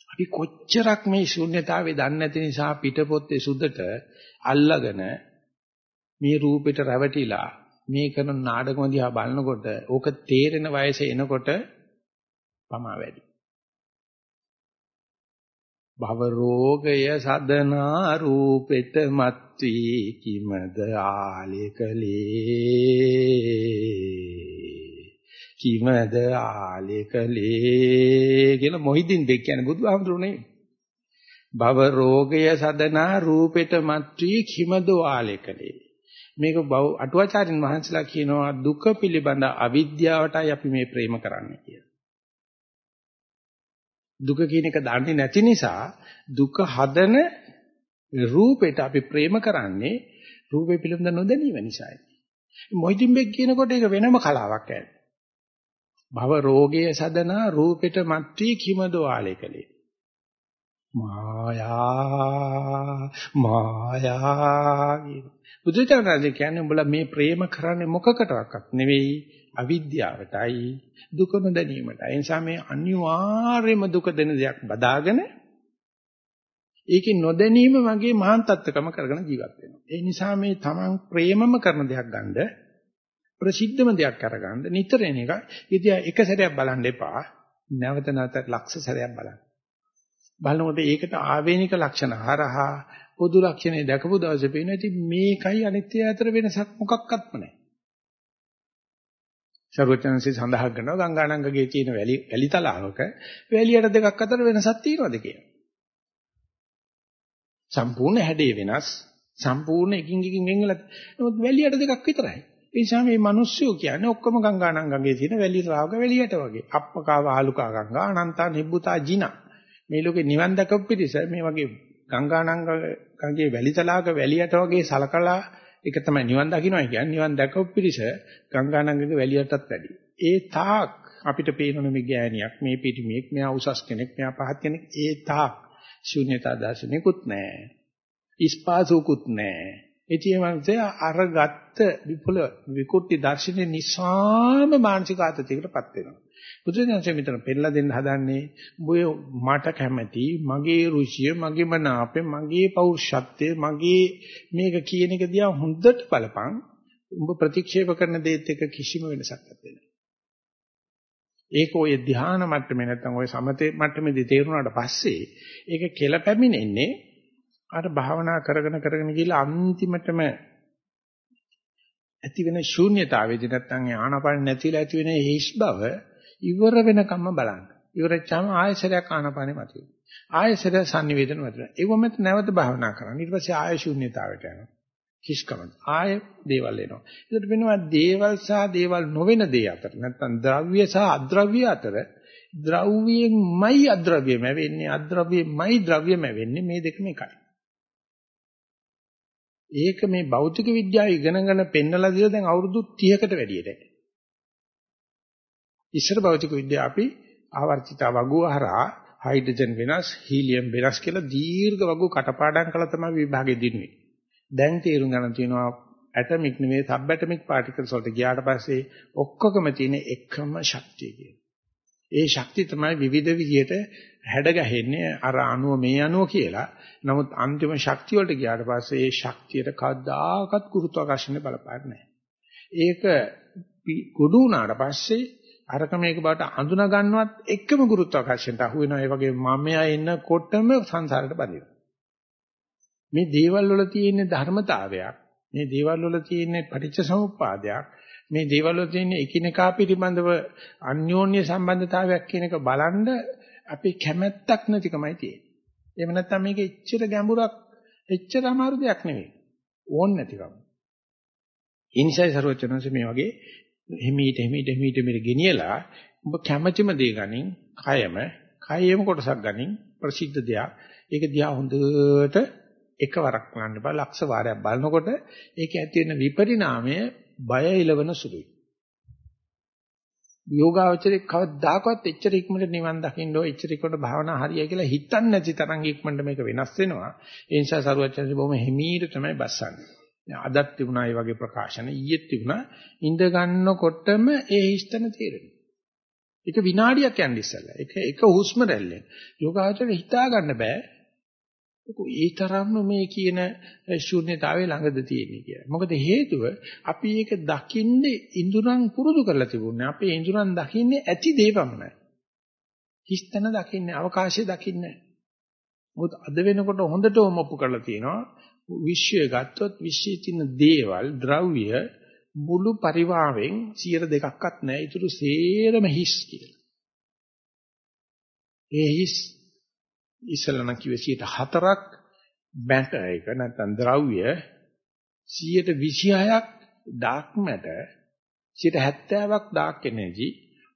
අපි කොච්චරක් මේ ශූන්‍යතාවේ දන්නේ නැති නිසා පිටපොත්තේ සුදට අල්ලගෙන මේ රූපෙට රැවටිලා මේ කරන නාටකම දිහා බලනකොට ඕක තේරෙන වයසේ එනකොට පමා වැඩි. භව රෝගය සදනා රූපෙත මත්වී කිමද ආලේකලේ කිමද ආලේකලේ කියලා මොහිදින් දෙක් කියන්නේ බුදුහාමුදුරුනේ භව රෝගය සදනා රූපෙත මත්වී කිමද ආලේකලේ මේක අටුවාචාරින් වහන්සලා කියනවා දුක පිළිබඳ අවිද්‍යාවටයි අපි මේ ප්‍රේම කරන්නේ කියලා. දුක කියන එක දන්නේ නැති නිසා දුක හදන රූපෙට අපි ප්‍රේම කරන්නේ රූපේ පිළිබඳ නොදැනීම නිසායි. මොහිදින් බෙක් කියනකොට ඒක වෙනම කලාවක් ඇයි. භව රෝගයේ සදනා රූපෙට මත්වී කිමදෝ ආලේකලේ. මායා මායා බුදුචානන්ද කියන්නේ උඹලා මේ ප්‍රේම කරන්නේ මොකකටවත් නෙවෙයි අවිද්‍යාවටයි දුක නොදැනීමටයි. ඒ නිසා මේ අනිවාර්යම දුක දෙන දෙයක් බදාගෙන ඒකේ නොදැනීම මගේ මහාන් තත්ත්වකම කරගෙන ජීවත් වෙනවා. ඒ නිසා මේ Taman ප්‍රේමම කරන දෙයක් ගන්න ප්‍රසිද්ධම දෙයක් අරගන්න නිතර එන එක. ඉතින් එක සැරයක් බලන්න එපා. නැවත නැවත ලක්ෂ සැරයක් බලන්න. බලනකොට ඒකට ආවේනික ලක්ෂණ හරහා පොදු ලක්ෂණේ දැකපු දවසේ පේනවා ඉතින් මේකයි අනිත්‍ය අතර වෙනසක් මොකක්වත්ම නැහැ. සර්වචනන්සේ සඳහන් කරනවා ගංගානංගගේ තියෙන වැලි වැලි තලාවක වැලියට දෙකක් අතර වෙනසක් තියෙනවද කියලා. සම්පූර්ණ හැඩේ වෙනස් සම්පූර්ණ එකින් එකින් වෙන් වෙලා නමුත් වැලියට දෙකක් විතරයි. ඒ නිසා මේ මිනිස්සු කියන්නේ ඔක්කොම ගංගානංගගේ තියෙන වැලි රාග වැලියට වගේ. අප්පකාව ආලුකා ගංගා අනන්තා නිබ්බුතා ජිනා. මේ ලෝකේ නිවන් දකපු පිරිස මේ වගේ ගංගානංගගේ වැලි තලාවක වැලියට වගේ සලකලා ඒක තමයි නිවන් දකින්නයි කියන්නේ. නිවන් දැකපු පිරිස ගංගානංගගේ වැලියටත් වැඩි. ඒ තාක් අපිට පේනොනේ මේ ගෑණියක්, මේ පිටිමියෙක්, මෙයා උසස් කෙනෙක්, මෙයා පහත් කෙනෙක්. ඒ තාක් ශුන්‍යතා දර්ශනෙකුත් නැහැ. ඉස්පාසුකුත් නැහැ. ඉතින් මන්සේ අරගත්ත විපුල විකුට්ටි දර්ශනේ නිසාම මානසික ආතතියකටපත් වෙනවා. බුදුරජාණන්සේ මෙතන පෙන්නලා දෙන්න හදන්නේ ඔය මට කැමැති මගේ රුචිය මගේ මනාපේ මගේ පෞරුෂත්වය මගේ මේක කියන එක දිහා හොඳට බලපන් උඹ ප්‍රතික්ෂේප කරන දේත් එක කිසිම වෙනසක් නැත්තේ. ඒක ඔය ධ්‍යාන මට්ටමේ නැත්තම් ඔය සමතේ මට්ටමේදී තේරුණාට පස්සේ ඒක කෙලපැමිණෙන්නේ අර භාවනා කරගෙන කරගෙන ගිහලා අන්තිමටම ඇති වෙන ශූන්‍යතාවයේදී නැත්තම් ආනාපාන නැතිලා ඇති වෙන හිස් බව ඉවර වෙනකම්ම බලන්න. ඉවරච්චාම ආයසරයක් ආනාපානෙ මතුවේ. ආයසර sannivedana මතුවේ. ඒව මත නැවත භාවනා කරන්න. ඊට පස්සේ ආය ශූන්‍යතාවයට යනවා. කිස්කම. ආය දේවල් එනවා. ඒකට වෙනවා දේවල් සහ දේවල් නොවන දේ අතර. නැත්තම් ද්‍රව්‍ය සහ අද්‍රව්‍ය අතර ද්‍රව්‍යයෙන්මයි අද්‍රව්‍යම වෙන්නේ. අද්‍රව්‍යයෙන්මයි ද්‍රව්‍යම වෙන්නේ. මේ දෙකම එකයි. ඒක මේ භෞතික විද්‍යාව ඉගෙනගෙන පෙන්නලා දීලා දැන් අවුරුදු 30කට වැඩියට. ඉස්සර භෞතික විද්‍යාව අපි ආවර්තිත වගුව හරහා හයිඩ්‍රජන් වෙනස්, හීලියම් වෙනස් කියලා දීර්ඝ වගුව කටපාඩම් කළා තමයි විභාගෙ දිනුවේ. දැන් තේරුම් ගන්න තියෙනවා ඇටමික් නෙමෙයි සබ් ඇටමික් පාටිකල්ස් වලට ගියාට පස්සේ ඔක්කොගම තියෙන එකම ශක්තිය කියන. ඒ ශක්තිය තමයි විවිධ විදියට හැඩගැහෙන්නේ අර අණුව මේ අණුව කියලා. නමුත් අන්තිම ශක්තිය වලට ගියාට පස්සේ ඒ ශක්තියට කවදාකවත් ගුරුත්වාකර්ෂණය බලපාන්නේ නැහැ. ඒක ගොඩ වුණාට පස්සේ අරක මේක බවට අඳුනා ගන්නවත් එක්කම ගුරුත්වාකර්ෂණයට අහු වෙනවා. ඒ වගේ මමයා එන්නකොටම සංසාරයට බඳිනවා. මේ දේවල් වල තියෙන ධර්මතාවයක්, මේ දේවල් වල තියෙන පටිච්ච සමුප්පාදයක්, මේ දේවල් වල තියෙන එකිනෙකා පිළිබඳව අන්‍යෝන්‍ය සම්බන්ධතාවයක් කියන එක බලන්ඩ අපේ කැමැත්තක් නැතිකමයි තියෙන්නේ. එහෙම නැත්නම් මේක එච්චර ගැඹුරක්, එච්චර අමාරු දෙයක් නෙවෙයි. ඕන් නැතිකම. ඒ නිසායි සරුවචනන්සේ මේ වගේ හිමීට හිමීට හිමීට මෙර ගෙනියලා ඔබ කැමැතිම දේ ගනින් කයම කයෙම කොටසක් ගනින් ප්‍රසිද්ධ දෙයක්. ඒක දිහා හොඳට එකවරක් බලන්න බෑ. ලක්ෂ වාරයක් බලනකොට ඒක ඇති වෙන විපරිණාමය බය ඉලවන සුළුයි. යෝගාවචරේ කවදාකවත් එච්චර ඉක්මනට නිවන් දකින්න ඕ එච්චර ඉක්මනට භාවනා හරියයි කියලා හිතන්නේ නැති තරම් ඉක්මනට මේක වෙනස් වෙනවා. ඒ නිසා සරුවචන්සේ බොහොම හිමීට තමයි බස්සන්නේ. අදත් තිබුණා මේ වගේ ප්‍රකාශන ඊයේත් තිබුණා ඉඳ ගන්නකොටම ඒ හිස්තන තේරෙනවා. ඒක විනාඩියක් යන්නේ ඉස්සෙල්ලා. ඒක එක හුස්ම රැල්ලෙන්. යෝගාචරය හිතා ගන්න බෑ. ඒ තරම්ම මේ කියන ශූන්‍යතාවයේ ළඟද තියෙන්නේ කියලා. මොකද හේතුව අපි ඒක දකින්නේ ඉඳුරන් පුරුදු කරලා තිබුණේ. අපේ ඉඳුරන් දකින්නේ ඇති දේ පමණයි. හිස්තන දකින්නේ අවකාශය දකින්නේ. මොකද අද වෙනකොට හොඳට ඔමප්පු කරලා තියෙනවා. විශ්වය ගත්තොත් විශ්වයේ තියෙන දේවල් ද්‍රව්‍ය මුළු පරිවාවෙන් 102ක්වත් නැහැ. ඊටු සේරම හිස් කියලා. ඒ හිස් ඉස්සලන කිව්වේ 4ක් මැටර් එක නැත්නම් ද්‍රව්‍ය 126ක් ඩාර්ක් මැටර් 70ක් ඩාර්ක් එනර්ජි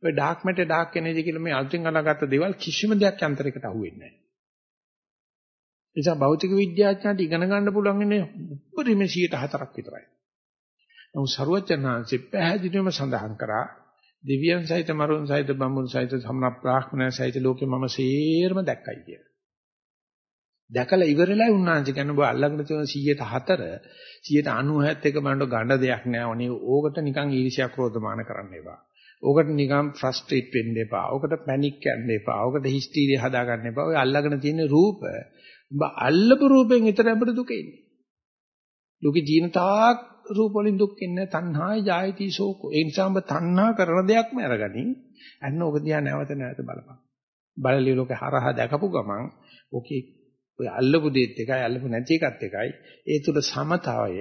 ඔය ඩාර්ක් මැටර් ඩාර්ක් එනර්ජි කියලා මේ අලුතෙන් අනාගත දේවල් කිසිම දෙයක් අන්තරයකට අහුවෙන්නේ නැහැ. නිසා භෞතික විද්‍යාඥයන්ට ඉගෙන ගන්න පුළුවන් ඉන්නේ උපරිම 104ක් විතරයි. නමුත් ਸਰුවචනාංශෙ පැහැදිලිවම සඳහන් කරා දෙවියන් සහිත මරුන් සහිත බඹුන් සහිත සම්න බ්‍රාහ්මණයන් සහිත ලෝකෙ මම සේරම දැක්කයි කියලා. දැකලා ඉවරලා උන්වහන්සේ කියන්නේ ඔබ අල්ලගෙන තියෙන 104 190ත් එක බලන්න ගන්න දෙයක් නෑ. ඔනේ ඕකට නිකන් ඊර්ෂ්‍යා ක්‍රෝධමාන කරන්න එපා. ඕකට නිකන් ෆ්‍රස්ට්‍රේට් වෙන්න එපා. ඕකට පැනික් යන්න එපා. ඕකට හිස්ටීරියා හදාගන්න එපා. ඔය අල්ලගෙන තියෙන රූප උඹ අල්ලපු රූපෙන් විතර අපිට දුක එන්නේ. ලෝකේ ජීන තාක් රූප වලින් දුක් ඉන්නේ තණ්හායි ජායති ශෝකෝ. ඒ නිසා ඔබ තණ්හා කරන දෙයක්ම අරගනින්. අන්න ඔබ දිහා නැවත නැවත බලපන්. බලලිය ලෝකේ හරහා දැකපු ගමන් ඔකේ ඔය අල්ලපු දෙයත් එකයි අල්ලපු නැති එකත් එකයි. ඒ තුල සමතාවය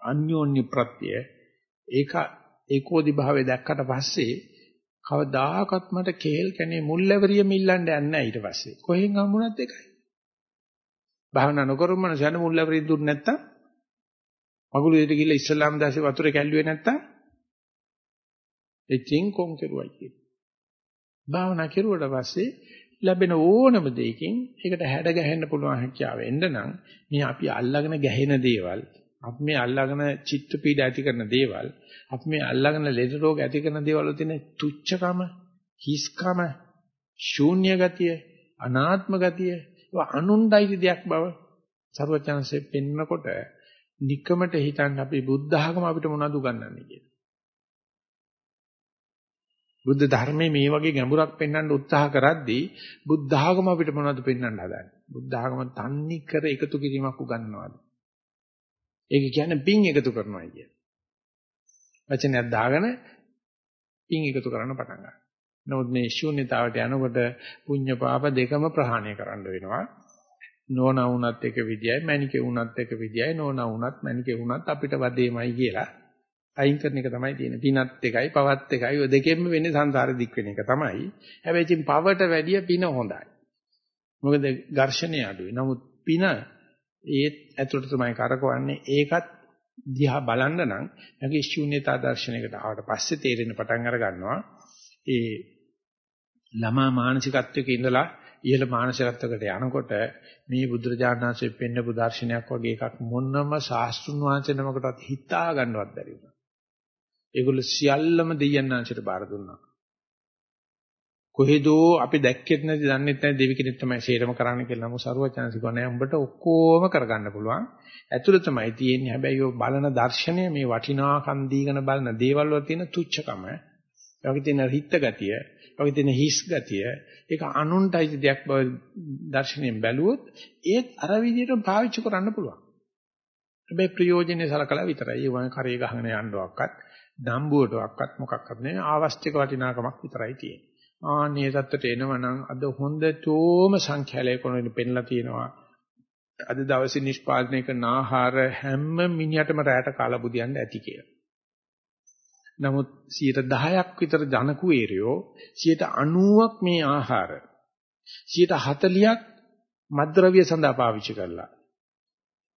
අන්‍යෝන්‍ය ප්‍රත්‍ය ඒක ඒකෝදි භාවය දැක්කට පස්සේ කවදාකවත් මට කේල් කනේ මුල්ලැවරිය මිල්ලන්න යන්නේ නැහැ ඊට පස්සේ. කොහෙන් හම්බුණත් එකයි. භාවනා නොකරම මනසන මුල්ලැවරිය දුන්නේ නැත්තම් මගුල දෙයට ගිහලා ඉස්ලාම් දාසේ වතුරේ කැල්ලුවේ නැත්තම් එච්චින් කොම් කෙරුවයි කියන. භාවනා කෙරුවට පස්සේ ලැබෙන ඕනම දෙයකින් ඒකට හැඩ ගැහෙන්න පුළුවන් හැකියාව එන්න නම් මේ අපි අල්ලාගෙන ගැහෙන දේවල් අපි මේ අල්ලාගෙන චිත්ත පීඩ ඇති කරන දේවල් අපි මේ අල්ලාගෙන ලෙඩ රෝග ඇති කරන දේවල් වල තියෙන තුච්චකම හිස්කම ශූන්‍ය ගතිය අනාත්ම ගතිය ඒවා අනුණ්ඩයි දෙයක් බව සර්වචනසේ පෙන්නකොට নিকමට හිතන්න අපි බුද්ධ ආගම අපිට මොනවද උගන්වන්නේ කියලා බුද්ධ ධර්මයේ මේ වගේ ගැඹුරක් පෙන්වන්න උත්සාහ කරද්දී බුද්ධ ආගම අපිට මොනවද පෙන්වන්න හදන්නේ? බුද්ධ ආගම තන්නේ කර එකතු කිරීමක් උගන්වනවාද? ඒක කියන්නේ පින් එකතු කරනවා කිය. වචනයක් දාගෙන පින් එකතු කරන්න පටන් ගන්නවා. නමුත් මේ ශූන්‍යතාවට යනකොට පුඤ්ඤ පාප දෙකම ප්‍රහාණය කරන්න වෙනවා. නෝනා වුණත් එක විදියයි මැනිකේ වුණත් එක විදියයි නෝනා වුණත් මැනිකේ වුණත් අපිට වදේමයි කියලා අයින් කරන එක තමයි තියෙන්නේ. පිනත් එකයි පවත් එකයි ඔය දෙකෙන්ම වෙන්නේ සංසාරෙ දික් වෙන එක තමයි. හැබැයි ඉතින් පවට වැඩිය පින හොඳයි. මොකද ඝර්ෂණය අඩුයි. නමුත් පින ඒත් ඇතුළට තමයි කරකවන්නේ. ඒකත් දිහා බලන්න නම් යගේ ශූන්‍යතා දර්ශනයකට ආවට පස්සේ තේරෙන පටන් අර ගන්නවා. ඒ ළමා මානසිකත්වයක ඉඳලා ඉහළ මානසිකත්වයකට යනකොට මේ බුදුරජාණන් වහන්සේ පෙන්නපු දර්ශනයක් වගේ එකක් මොනම ශාස්ත්‍රුන් වහන්සේ නමකටවත් හිතා ගන්නවත් බැරි වුණා. ඒගොල්ලෝ සියල්ලම දෙයයන්ාංශයට බාර දුන්නා. කොහෙදෝ අපි දැක්කෙත් නැති දන්නෙත් නැති දෙවි කෙනෙක් තමයි ෂේරම කරන්න කියලා නමු සරුවචනසි කෝනේ උඹට ඔක්කොම කරගන්න පුළුවන්. ඇතුළතමයි තියෙන්නේ හැබැයි ඔය බලන දර්ශනය මේ වටිනාකම් දීගෙන බලන දේවල් වල තියෙන තුච්චකම, ඒවගේ තියෙන හිත ගතිය, ඒවගේ තියෙන හිස් ගතිය, ඒක අනුන්ටයි දෙයක් බව දර්ශනයෙන් බැලුවොත් ඒත් අර විදිහට පාවිච්චි කරන්න පුළුවන්. හැබැයි ප්‍රයෝජනේ සලකලා විතරයි. ඒ වගේ කරේ ගහගෙන යන්නවක්වත් දම්බුවටවත් මොකක්වත් නෙවෙයි ආවස්තික වටිනාකමක් විතරයි තියෙන්නේ. ආන්නේ தත්තට එනවනම් අද හොඳටම සංඛ්‍යාලය කොනෙන් පෙන්ලා තියෙනවා. අද දවසේ නිෂ්පාදනය කරන ආහාර හැම මිනිහටම රැයට කාලා බුදියන්න ඇති කියලා. නමුත් 10ක් විතර ජනකුවේරයෝ 90ක් මේ ආහාර 40ක් මද්ද්‍රව්‍ය සඳහා පාවිච්චි කරලා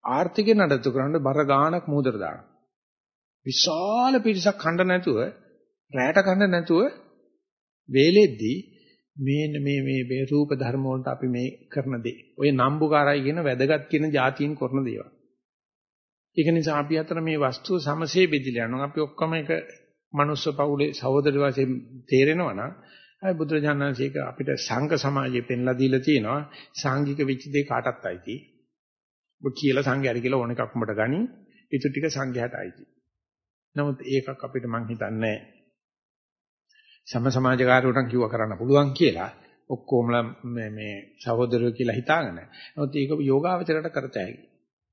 ආර්ථිකය නඩත්තු කරන්න බර ගාණක් මූදර දානවා. විශාල පිරිසක් කන්න නැතුව රැයට කන්න නැතුව වේලෙද්දී මේ මේ මේ මේ රූප ධර්ම වලට අපි මේ කරන දේ. ඔය නම්බුකාරයි කියන වැදගත් කියන જાතියින් කරන දේවල්. ඒක නිසා අපි අතර මේ වස්තුව සමසේ බෙදිලා යනවා. අපි ඔක්කොම එක මනුස්ස පවුලේ සහෝදර වශයෙන් තේරෙනවා නම් අය බුදුරජාණන්සේක අපිට සංඝ සමාජයේ පෙන්ලා දීලා තියෙනවා. සාංගික වෙච්ච දේ කාටත් අයිති. ඔබ කියලා සංඝයාට කියලා ඕන එකක් උඹට ගනි. ඊට ටික සංඝයාට අයිති. නමුත් ඒකක් අපිට මං හිතන්නේ සම සමාජකාරයෝටන් කිව්වා කරන්න පුළුවන් කියලා ඔක්කොමලා මේ මේ සහෝදරයෝ කියලා හිතාගෙන. නමුත් ඒක යෝගාවචරයට කරත හැකියි.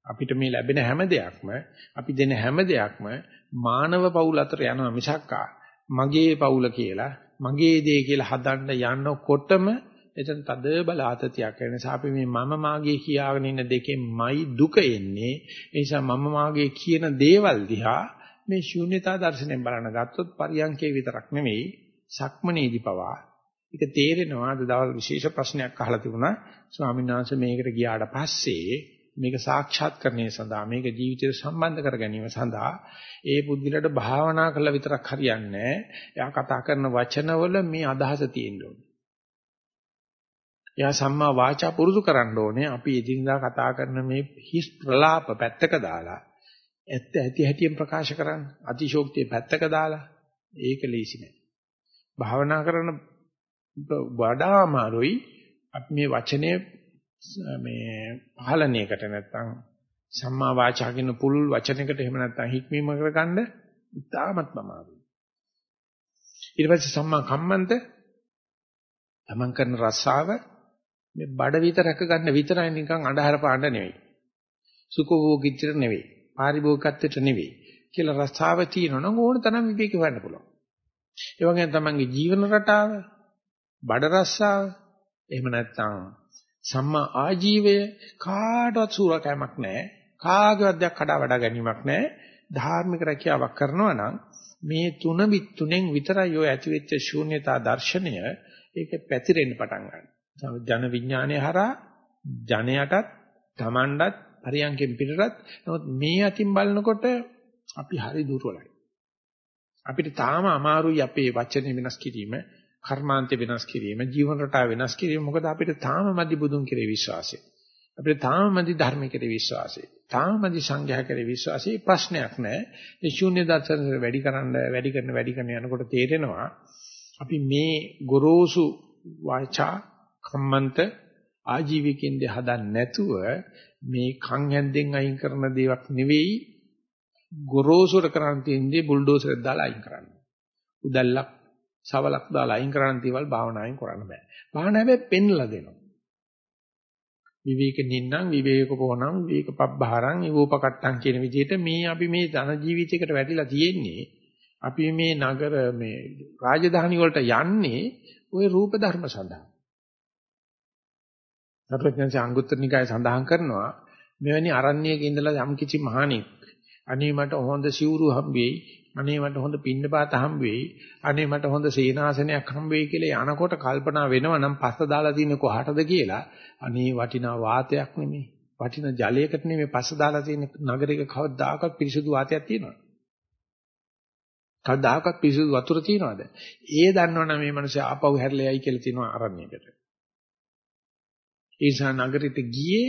අපිට මේ ලැබෙන හැම දෙයක්ම අපි දෙන හැම දෙයක්ම මානව පවුල අතර යනවා මිසක්කා මගේ පවුල කියලා මගේ දේ කියලා හදන්න යනකොටම එතන තද බල ආතතියක් වෙන නිසා අපි මේ මම මාගේ කියාගෙන ඉන්න දෙකෙන්මයි දුක එන්නේ. ඒ නිසා මම මාගේ කියන දේවල් දිහා මේ ශූන්‍යතා දර්ශනයෙන් බලන ගත්තොත් පරියන්කේ විතරක් නෙමෙයි සක්මනේදී පවා. ඒක තේරෙනවා අද දවල් විශේෂ ප්‍රශ්නයක් අහලා තිබුණා. ස්වාමීන් වහන්සේ මේකට ගියාට පස්සේ මේක සාක්ෂාත්කරණය සඳහා මේක ජීවිතයට සම්බන්ධ කර ගැනීම සඳහා ඒ බුද්ධිලට භාවනා කළා විතරක් හරියන්නේ එයා කතා කරන වචනවල මේ අදහස තියෙන්න ඕනේ. එයා සම්මා වාචා පුරුදු කරන්න ඕනේ. අපි එදිනදා කතා කරන මේ හිස් ප්‍රලාප පැත්තක දාලා ඇත්ත ඇති හැටියෙන් ප්‍රකාශ කරන්න අතිශෝක්තිය පැත්තක දාලා ඒක ලේසි නෑ භාවනා කරන වඩා අමාරුයි අපි මේ වචනේ මේ පාලනයකට නැත්තම් සම්මා වාචා කියන පුළුල් වචනයකට එහෙම නැත්තම් හික්මීම කරගන්න ඉතාමත් අමාරුයි ඊට පස්සේ සම්මා කම්මන්ත තමන් කරන රස්සාව මේ බඩ විතරක ගන්න විතරයි නිකන් අඳහර පාණ්ඩ නෙවෙයි සුඛෝභෝගීච්චර නෙවෙයි පාරිභෝගිකත්වයට නෙවෙයි කියලා රස්සාව තියෙනවා නම් ඕන තරම් විවේක හොයන්න පුළුවන්. ඒ වගේම තමන්ගේ ජීවන රටාව, බඩ රස්සාව, එහෙම නැත්නම් සම්මා ආජීවය කාටවත් සූරකෑමක් නැහැ. කාගේවත් දෙයක් කඩා වඩා ගැනීමක් නැහැ. ධාර්මික රැකියාවක් කරනවා නම් මේ තුන තුනෙන් විතරයි ඔය ඇතිවෙච්ච ශූන්‍යතා දර්ශනය ඒක පැතිරෙන්න පටන් ගන්නවා. ජන විඥානය හරහා ජනයටත් Tamanටත් පරියන්කෙන් පිටරත් නමුත් මේ අතින් බලනකොට අපි හරි දුර්වලයි. අපිට තාම අමාරුයි අපේ වචන වෙනස් කිරීම, කර්මාන්ත වෙනස් කිරීම, ජීවන රටාව වෙනස් කිරීම. මොකද අපිට තාම මදි බුදුන් කෙරේ විශ්වාසය. අපිට තාම මදි ධර්ම කෙරේ විශ්වාසය. තාම මදි සංඝයා කෙරේ විශ්වාසය. ප්‍රශ්නයක් නැහැ. ඒ ශූන්‍ය දර්ශන වැඩි කරන්න වැඩි කරන වැඩි කරන යනකොට තේරෙනවා අපි මේ ගොරෝසු වාචා කම්මන්ත ආජීවිකින්ද හදන්න නැතුව මේ කන් හැන්දෙන් අයින් කරන දේවක් නෙවෙයි ගොරෝසුර කරන් තියෙන්නේ බුල්ඩෝසරයක් දාලා අයින් කරන්න. උදැල්ලක් සවලක් දාලා අයින් කරන්න තියවල් භාවනාවෙන් කරන්න බෑ. භාවනාව හැබැයි පෙන්ලා දෙනවා. විවේක නින්නම් විවේක පොණම් විවේක පබ්බහරං ඉවෝපකට්ටම් කියන විදිහට මේ අපි මේ ධන ජීවිතයකට වැටිලා තියෙන්නේ අපි මේ නගර මේ රාජධානි වලට යන්නේ ওই රූප ධර්ම සඳහා. සර්වඥාන්සේ අංගුත්තර නිකාය සඳහන් කරනවා මෙවැනි අරණ්‍යයක ඉඳලා යම් කිසි මහණෙක් අනේ මට හොඳ සිවුරු හම්බෙයි අනේ මට හොඳ පින්නපාත හම්බෙයි අනේ මට හොඳ සේනාසනයක් හම්බෙයි කියලා යනකොට කල්පනා වෙනවා නම් පස්ස දාලා තියෙන කොහටද කියලා. අනේ වටිනා වාතයක් නෙමෙයි වටිනා ජලයකට නෙමෙයි පස්ස දාලා තියෙන නගරයක කවදාකවත් පිරිසුදු වාතයක් තියෙනවා කවදාකවත් පිරිසුදු වතුර තියනවද? ඒ දන්නවනම් මේ මිනිස්සු ආපහු හැරලා යයි කියලා තියෙනවා අරණ්‍යයකට. ඒ නිසා නගරෙට ගියේ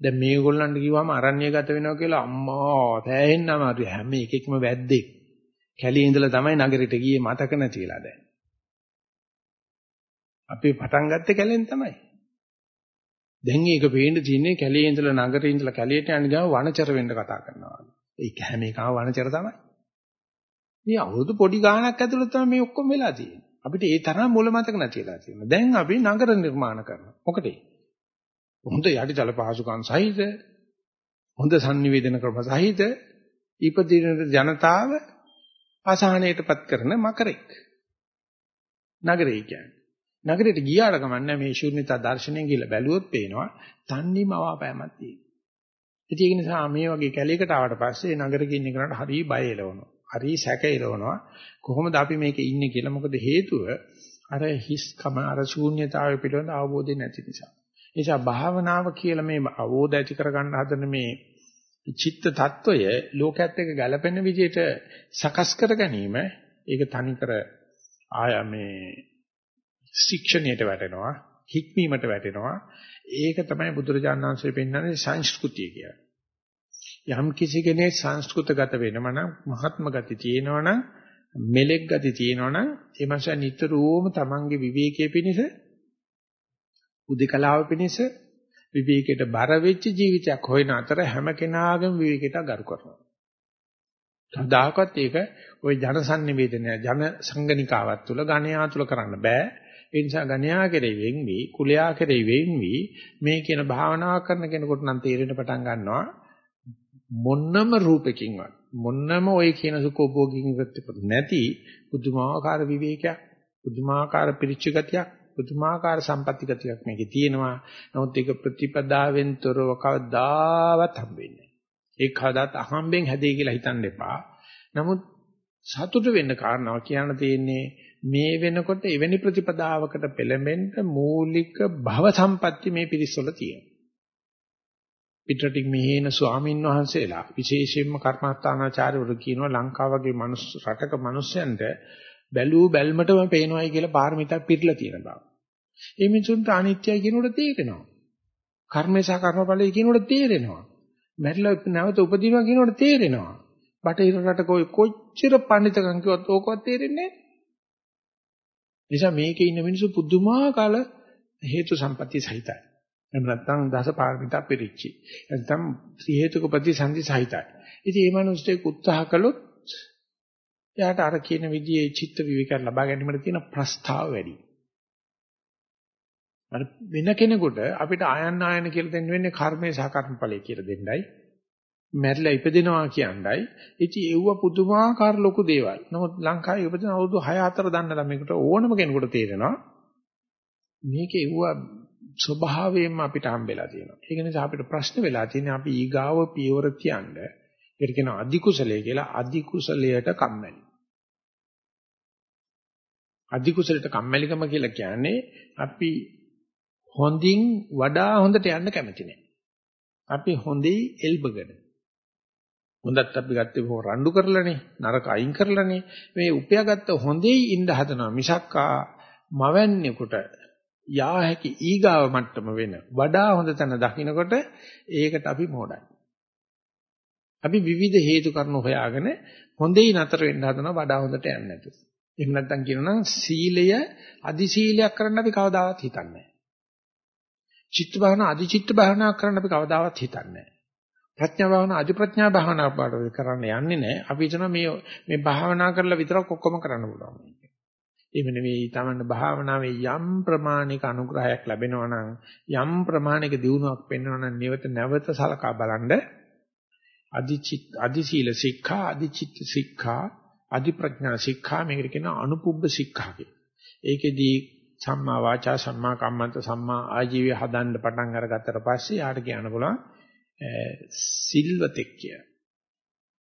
දැන් මේගොල්ලන්ට කිව්වම අරණ්‍ය ගත වෙනවා කියලා අම්මා තෑහෙන්න අමාරුයි හැම එකෙක්ම වැද්දෙක්. කැලේ ඉඳලා තමයි නගරෙට ගියේ මතක නැතිලා දැන්. අපි පටන් ගත්තේ කැලෙන් තමයි. දැන් ඒක පේන්න තියෙන්නේ කැලේ ඉඳලා නගරේ ඉඳලා කැලේට යන ගාව වනචර වෙන්න කතා කරනවා. ඒක හැම එකම වනචර තමයි. මේ අවුරුදු පොඩි ගාණක් ඇතුළත තමයි මේ ඔක්කොම වෙලා තියෙන්නේ. අපිට ඒ තරම් මුල මතක නැතිලා තියෙනවා. දැන් අපි නගර නිර්මාණ කරනවා. මොකටේ? හොඳ යටිතල පහසුකම් සහිත හොඳ sannivedana ක්‍රම සහිත ඉපදින ජනතාව අසහනයටපත් කරන මකරෙක්. නගරේ කියන්නේ. නගරයට ගියාට කමන්නේ මේ ශූන්‍යතා දර්ශනයෙන් ගිහලා බැලුවොත් පේනවා තන්නිම අවාපෑමක් තියෙනවා. ඒක නිසා මේ වගේ කැලේකට ආවට පස්සේ නගරෙක ඉන්න කෙනාට හරි බය එලවනවා හරි සැක එලවනවා කොහොමද අපි මේකේ ඉන්නේ කියලා මොකද හේතුව? අර හිස්කම අර ශූන්‍යතාවය පිළිබඳ අවබෝධය නැති නිසා. නිසා භාවනාව කියලා මේ අවෝධ ඇති කරගන්න හදන මේ චිත්ත tattවය ලෝකයේත් එක්ක ගැලපෙන විදිහට සකස් කර ගැනීම ඒක තනිකර ආය මේ ශික්ෂණයට වැටෙනවා හික්මීමට වැටෙනවා ඒක තමයි බුදුරජාණන් වහන්සේ පෙන්වන්නේ සංස්කෘතිය කියලා. යම් කිසි කෙනෙක් සංස්කෘතගත වෙනම නම් මහත්ම ගති තියෙනවනම් මෙලෙක් ගති තියෙනවනම් ඒ මාස නිතරම තමන්ගේ විවේකයේ පිණිස උදිකලාව පිණිස විවේකයට බර වෙච්ච ජීවිතයක් හොයන අතර හැම කෙනාගේම විවේකයට ගරු කරනවා. කවදාකවත් ඒක ওই ජන සංනිවේදනය ජන සංගණිකාවත් තුල ගණයා තුල කරන්න බෑ. ඒ නිසා ගණයා කෙරෙහි වෙන්වි කුලයා කෙරෙහි වෙන්වි මේ කියන භාවනාව කරන කෙනෙකුට නම් තේරෙන්න පටන් ගන්නවා මොන්නම රූපකින්වත් මොන්නම ওই කියන සුඛෝභෝගිකින්වත් නැති පුදුමාකාර විවේකයක් පුදුමාකාර පිරිච්ච ගතියක් පුදුමාකාර සම්පත්‍ති ගතියක් මේකේ තියෙනවා. නමුත් ඒක ප්‍රතිපදාවෙන් තොරව කවදාවත් හම්බෙන්නේ නැහැ. ඒක කවදාත් අහම්බෙන් හැදේ කියලා හිතන්න එපා. නමුත් සතුට වෙන්න කාරණාව කියන්න තියෙන්නේ මේ වෙනකොට එවැනි ප්‍රතිපදාවකට පෙළඹෙන්න මූලික භව සම්පatti මේ පිරිසවල තියෙනවා. පිටරටින් මෙහෙන ස්වාමින් වහන්සේලා විශේෂයෙන්ම කර්මස්ථානාචාර්යවරු කියනවා ලංකාව වගේ මනුස්ස රටක මිනිස්සුන්ට බැලූ බැල්මටම පේනවායි කියලා පාරමිතා පිරලා තියෙන බව. ඒ මිනිසුන්ට අනිත්‍යයි කියනකොට තේරෙනවා. කර්මේ සහ කර්මඵලයි කියනකොට තේරෙනවා. මැරිලා නැවත උපදිනවා කියනකොට තේරෙනවා. බටහිර රටක ඔය කොච්චර පඬිතකම් කිව්වත් ඕකවත් තේරෙන්නේ නැහැ. නිසා මේකේ ඉන්න මිනිස්සු පුදුමාකාර හේතු සම්පatti සහිතයි. එහෙම නැත්නම් දස පාරමිතා පිරිච්චි. නැත්නම් ත්‍රි හේතුක ප්‍රතිසන්දි සහිතයි. ඉතින් මේ මිනිස්සුෙක් උත්සාහ කළොත් එයාට අර කියන විදිහේ චිත්ත විවේකයක් ලබා ගැනීමට තියෙන ප්‍රස්තාව වැඩි. අර වෙන කෙනෙකුට අපිට ආයන්න ආයන කියලා දෙන්න වෙන්නේ කර්මයේ සහ කර්මඵලයේ කියලා දෙන්නයි. මැරිලා ඉපදෙනවා කියණ්ඩයි. ඉතින් ඒව පුදුමාකාර ලොකු දේවල්. නමුත් ලංකාවේ ඉපදෙන අවුරුදු 6 4 දන්න ළමයෙකුට ඕනම කෙනෙකුට තේරෙනවා මේක ඒව ස්වභාවයෙන්ම අපිට හම්බෙලා තියෙනවා. ඒක නිසා අපිට ප්‍රශ්න වෙලා තියෙන්නේ අපි ඊගාව පියවර කියන්නේ ඒකට කියනවා අධි කුසලයේ කියලා අධි කුසලයට කම්මැලි. අධි කුසලයට කම්මැලිකම කියලා කියන්නේ අපි හොඳින් වඩා හොඳට යන්න කැමති නැහැ. අපි හොඳේ එල්බගෙන. හොඳත් අපි ගත්තේ බොහොම රණ්ඩු කරලානේ නරක අයින් කරලානේ මේ උපයාගත්ත හොඳේ ඉඳ හදනවා මිසක්කා මවන්නේකට යා හැකි ඊගාව මට්ටම වෙන වඩා හොඳ තැන දකින්නකොට ඒකට අපි මොඩයි. අපි විවිධ හේතු කාරණා හොයාගෙන හොඳේ නතර වෙන්න හදනවා වඩා හොඳට යන්නේ නැතුව. එහෙම නැත්නම් කියනනම් සීලය අදි සීලයක් කරන්න අපි කවදාවත් හිතන්නේ නැහැ. චිත්ත භාවනා අදි චිත්ත භාවනා කරන්න අපි කවදාවත් හිතන්නේ නැහැ. ප්‍රඥා භාවනා අදි ප්‍රඥා භාවනා පාඩම කරන්න යන්නේ නැහැ. අපි හිතනවා මේ මේ භාවනා කරලා විතරක් ඔක්කොම කරන්න පුළුවන්. එහෙම නෙවෙයි තමන්න භාවනාවේ යම් ප්‍රමාණික අනුග්‍රහයක් ලැබෙනවා නම් යම් ප්‍රමාණික දියුණුවක් පෙන්වනවා නම් නිවත නැවත සලකා බලන්න අදිචිත් අදිශීල ශික්ෂා අදිචිත් ශික්ෂා අදි ප්‍රඥා ශික්ෂා මේකට කියන අනුපුබ්බ ශික්ෂා කිය. ඒකෙදී සම්මා වාචා සම්මා කම්මන්ත සම්මා ආජීවය හදන්න පටන් අරගත්තට පස්සේ යාට කියන්න පුළුවන් සිල්වතෙක් කිය.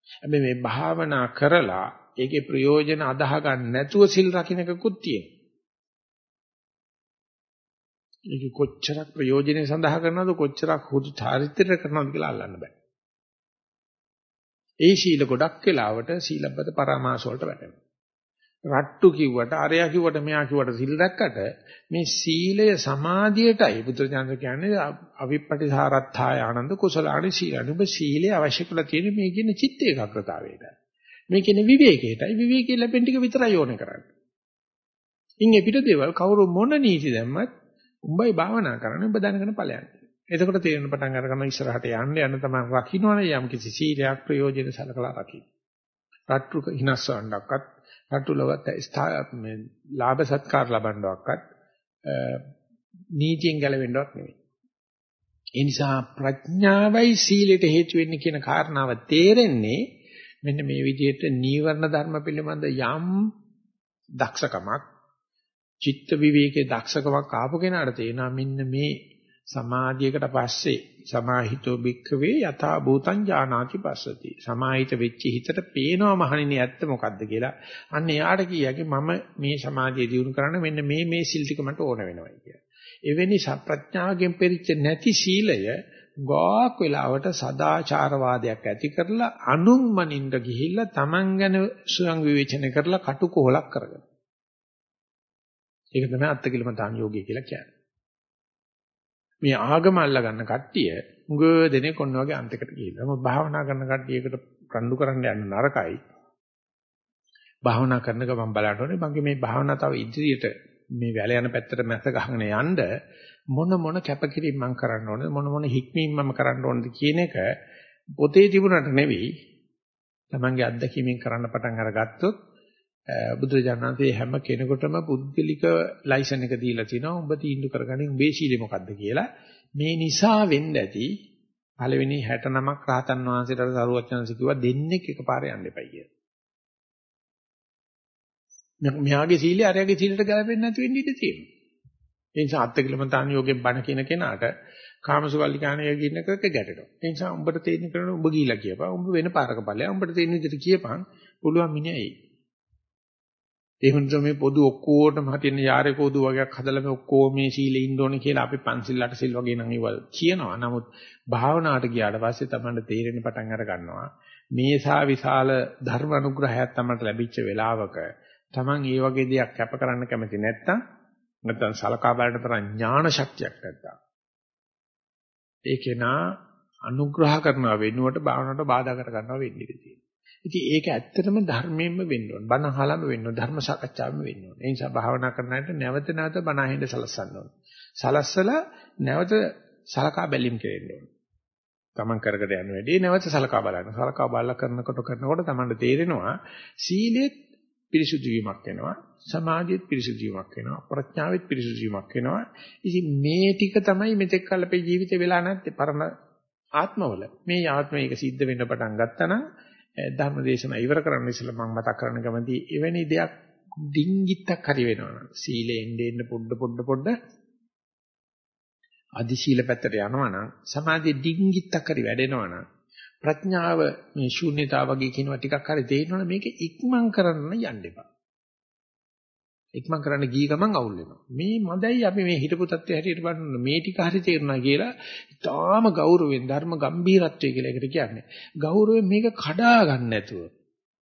හැබැයි මේ භාවනා කරලා ඒකේ ප්‍රයෝජන අදාහ ගන්න නැතුව සිල් රකින්න එකකුත් තියෙනවා. ඒක කොච්චරක් ප්‍රයෝජනෙ සඳහා කරනවද කොච්චරක් හුදු චාරිත්‍රය කරනවද කියලා අල්ලන්න බෑ. ඒ සීල ගොඩක් වෙලාවට සීලබ්බත පරාමාස වලට වැටෙනවා. රට්ටු කිව්වට අරයා කිව්වට මෙයා කිව්වට සිල් දැක්කට මේ සීලය සමාධියටයි බුදුරජාණන් කියන්නේ අවිප්පටිසාරත්ථාය ආනන්ද කුසලාණි සීලණි ඔබ සීලය අවශ්‍ය කරලා තියෙන්නේ මේ කියන චිත්ත ඒකාග්‍රතාවයට. මේ කියන්නේ විවේකයටයි විවේකී ලැබෙන ටික විතරයි ඕනේ කරන්නේ. ඉන් එපිට දේවල් කවුරු මොන නීති දැම්මත් උඹයි භාවනා කරන්නේ උඹ දැනගෙන ඵලයන්. එතකොට තේරෙන පටන් අරගන්න ඉස්සරහට යන්න යන තමයි රකින්නවනේ යම් කිසි සීලයක් ප්‍රයෝජන සලකලා රකින්න. රට්ටු හිනස්සවන්නක්වත් රට්ටුලවත් මේ ලාභ සත්කාර ලබන්නවක්වත් නීතියෙන් ගැලවෙන්නවත් නෙවෙයි. ඒ නිසා ප්‍රඥාවයි සීලයට හේතු වෙන්නේ කියන කාරණාව තේරෙන්නේ මෙන්න මේ විදිහට නීවරණ ධර්ම පිළිබඳ යම් දක්ෂකමක් චිත්ත විවේකයේ දක්ෂකමක් ආපු කෙනාට තේනවා මෙන්න මේ සමාධියකට පස්සේ සමාහිතෝ භික්ඛවේ යථා භූතං ඥානාති පස්සති සමාහිත වෙච්ච හිතට පේනවා මහණෙනි ඇත්ත මොකද්ද කියලා අන්න එයාට කියකි මම මේ සමාධිය දියුණු කරන්න මෙන්න මේ මේ සිල් ටික මට ඕන වෙනවා කියලා එවැනි සත්‍ප්‍රඥාවකින් පෙරිච්ච නැති සීලය ගොක් වෙලාවට සදාචාරවාදයක් ඇති කරලා අනුන් මනින්න ගිහිල්ලා Taman ගැන සුවං විවේචන කරලා කටුකොහලක් කරගන්න. ඒක තමයි අත්තිකිලමතාන් යෝගය කියලා කියන්නේ. මේ ආගම අල්ලා ගන්න කට්ටිය මුග දෙනෙක් ඔන්න වගේ අන්තයකට ගිහිල්ලා. මොකද භාවනා කරන කට්ටියකට රණ්ඩු කරන්න යන්න නරකයි. භාවනා කරන ගමන් බලන්න ඕනේ මගේ මේ භාවනා තව ඉදිරියට මේ වැල යන පැත්තට මැස ගහගෙන යන්න මොන මොන කැපකිරීම මම කරන්න ඕනද මොන මොන හික්මීම් මම කරන්න ඕනද කියන එක පොතේ තිබුණට නෙවෙයි තමන්ගේ අත්දැකීමෙන් කරන්න පටන් අරගත්තොත් බුදුරජාණන්සේ හැම කෙනෙකුටම පුද්ගලික ලයිසන් එක දීලා තිනවා උඹ තීන්දුව කරගනින් උඹේ ශීලෙ මොකද්ද කියලා මේ නිසා වෙන්න ඇති පළවෙනි 69ක් රහතන් වහන්සේලාට සරුවචනන්සේ කිව්වා දෙන්නෙක් එකපාර යන්න එපයි කියලා. මෙයාගේ සීලය අරයාගේ සීලයට ගැලපෙන්නේ නැති වෙන්න ඉඩ තියෙනවා. ඒ නිසා අත්තිකිලමතාන් යෝගයෙන් බණ කියන කෙනාට කාමසුකල්ලිකාණයේ කියන එකක ගැටෙනවා. ඒ නිසා උඹට තේරෙන කරන උඹ ගිහිලා කියපන්. උඹ වෙන පාරක ඵලයක්. උඹට තේරෙන විදිහට කියපන්. පුළුවන් මිනිහයි. ඒ හින්දා මේ පොදු ඔක්කොටම හටින්න යාරේ පොදු වගේක් හදලා මේ ඔක්කොම මේ සීලෙ ඉන්න ඕනේ කියලා අපි පන්සිල් අට සිල් වගේ නම් ඒවල් කියනවා. නමුත් භාවනාවට ගියාට පස්සේ තමයි තේරෙන පටන් අර ගන්නවා. මේසා විශාල ධර්ම අනුග්‍රහයක් තමයි ලැබිච්ච වෙලාවක Taman ඒ වගේ දෙයක් කැප කරන්න කැමති නැත්තම් නැත්තම් සලකා බලන තරම් ඥාන ශක්තියක් නැත්තම් ඒකේනා අනුග්‍රහ කරනවා වෙනුවට භාවනාවට බාධා කර ගන්නවා වෙන්නේ ඉතින්. ඉතින් ඒක ඇත්තටම ධර්මයෙන්ම වෙන්න ඕන. බණ අහලාම වෙන්න ඕන. ධර්ම සාකච්ඡාවෙම වෙන්න ඕන. ඒ නිසා භාවනා කරන අයට නැවත නැවත බණ අහින්න සලස්සන්න ඕන. සලස්සලා නැවත සලකා බැලීම් කෙරෙන්න ඕන. තමන් කරගෙන යන වැඩේ නැවත සලකා බලන්න. සලකා බලලා කරනකොට කරනකොට තමන්ට තේරෙනවා සීලෙත් පිරිසුදු වීමක් වෙනවා සමාධියත් පිරිසුදු වීමක් වෙනවා ප්‍රඥාවෙත් පිරිසුදු වීමක් වෙනවා ඉතින් මේ ටික තමයි මෙතෙක් කල අපේ ජීවිතේ වෙලා නැත්තේ පරණ ආත්මවල මේ ආත්මය එක සිද්ධ වෙන්න පටන් ගත්තා නම් ධර්ම දේශන ඉවර කරන්න ඉස්සෙල්ලා මම මතක් කරන්න කැමති එවැනි දෙයක් ඩිංගිත්තක් හරි වෙනවනම් සීලේ එන්න එන්න පොඩ පොඩ පොඩ අදි සීල පැත්තට යනවනම් සමාධිය ඩිංගිත්තක් හරි වැඩෙනවනම් ප්‍රඥාව මේ ශූන්‍යතාව වගේ කියනවා ටිකක් හරි තේරෙනවනම් මේක ඉක්මන් කරන්න යන්න එපා. ඉක්මන් කරන්න ගිය ගමන් අවුල් වෙනවා. මේ මදයි අපි මේ හිතපු තත්ත්වය හැටියට බලන්න මේ ටික හරි තේරුණා කියලා ඊටාම ගෞරවයෙන් ධර්ම ගම්භීරත්වය කියලා එකට කියන්නේ. ගෞරවයෙන් මේක කඩා ගන්න නැතුව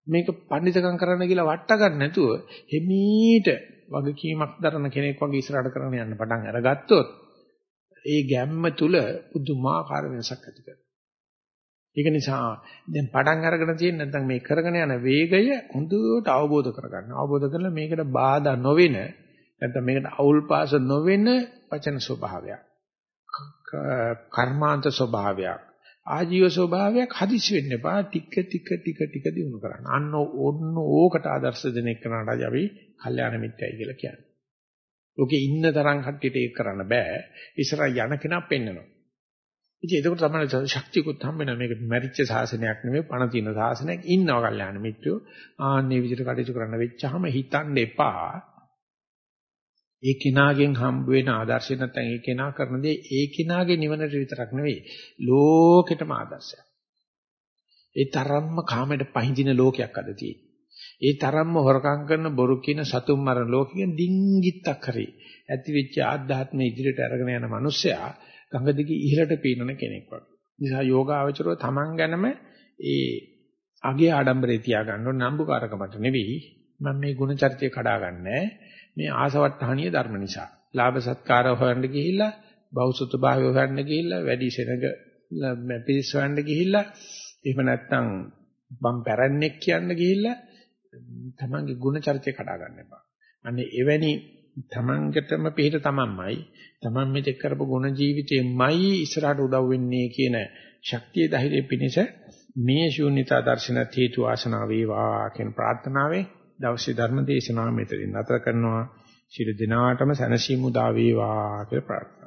මේක පඬිතකම් කරන්න කියලා වට ගන්න නැතුව හිමීට වගකීමක් දරන කෙනෙක් වගේ ඉස්සරහට කරගෙන යන්න පටන් අරගත්තොත් ඒ ගැම්ම තුල පුදුමාකාර වෙනසක් ඇති කරනවා. ඒක නිසා දැන් පටන් අරගෙන තියෙන නැත්නම් මේ කරගෙන යන වේගය හොඳට අවබෝධ කරගන්න. අවබෝධ කරලා මේකට බාධා නොවෙන නැත්නම් මේකට අවුල් පාස නොවෙන වචන ස්වභාවයක්. කර්මාන්ත ස්වභාවයක්. ආජීව ස්වභාවයක් හදිසි වෙන්න එපා. ටික ටික ටික ටික දිනු කරන්න. අන්න ඔන්න ඕකට ආදර්ශ දෙන එකනට අපි කල්යාණ මිත්‍යයි කියලා කියන්නේ. ලෝකේ ඉන්න තරම් කට්ටියට ඒක කරන්න බෑ. ඉස්සරහ යන කෙනා පෙන්නනවා. ඉතින් ඒකට තමයි ශක්තියකුත් හම්බ වෙනවා. මේක මැරිච්ච සාසනයක් නෙමෙයි පණ තියෙන සාසනයක් ඉන්නවා කල්යාණ මිත්‍රයෝ. ආන්නේ විදිහට කටයුතු කරන්න වෙච්චාම හිතන්න එපා. ඒ කෙනාගෙන් හම්බ වෙන ආදර්ශය නැත්නම් ඒ කෙනා කරන දේ ඒ කෙනාගේ නිවනට විතරක් නෙවෙයි ලෝකෙටම ආදර්ශයක්. ඒ තරම්ම කාමයට පහඳින ලෝකයක් අද තියෙන්නේ. ඒ තරම්ම හොරකම් කරන බොරු කියන සතුම් මරන ලෝකයෙන් ඩිංගිත්තක් හරි ඇති වෙච්ච ආධ්‍යාත්මය ඉදිරියට අරගෙන යන මිනිසයා ගඟ දිගේ ඉහළට පීනන කෙනෙක් වගේ. නිසා යෝගාවචරව Taman ගැනම ඒ අගේ ආඩම්බරේ තියාගන්න ඕන නම්බුකාරකමට නෙවෙයි මම මේ ගුණ චරිතය කඩාගන්නේ මේ ආසවට්ටහණීය ධර්ම නිසා. ලාභ සත්කාර හොයන්න ගිහිල්ලා බෞසුත භාවය හොයන්න ගිහිල්ලා වැඩි සෙනග පිරිස් හොයන්න ගිහිල්ලා එහෙම නැත්නම් මම පැරණෙක් කියන්න ගිහිල්ලා තමන්ගේ ගුණ චරිතය කඩා ගන්න එපා. අනේ එවැනි තමන්ගටම පිට තමන්මයි තමන් මෙතෙක් කරපු ගුණ ජීවිතේමයි ඉස්සරහට උදව් වෙන්නේ කියන ශක්තිය ධෛර්යය පිණිස මේ ශූන්‍යතා දර්ශනත් හේතු ආසනාව වේවා කියන ප්‍රාර්ථනාවෙන් දවසේ ධර්ම දේශනාව මෙතනින් නැතර කරනවා. ශිර දිනාටම සැනසීම උදා වේවා කියලා ප්‍රාර්ථනා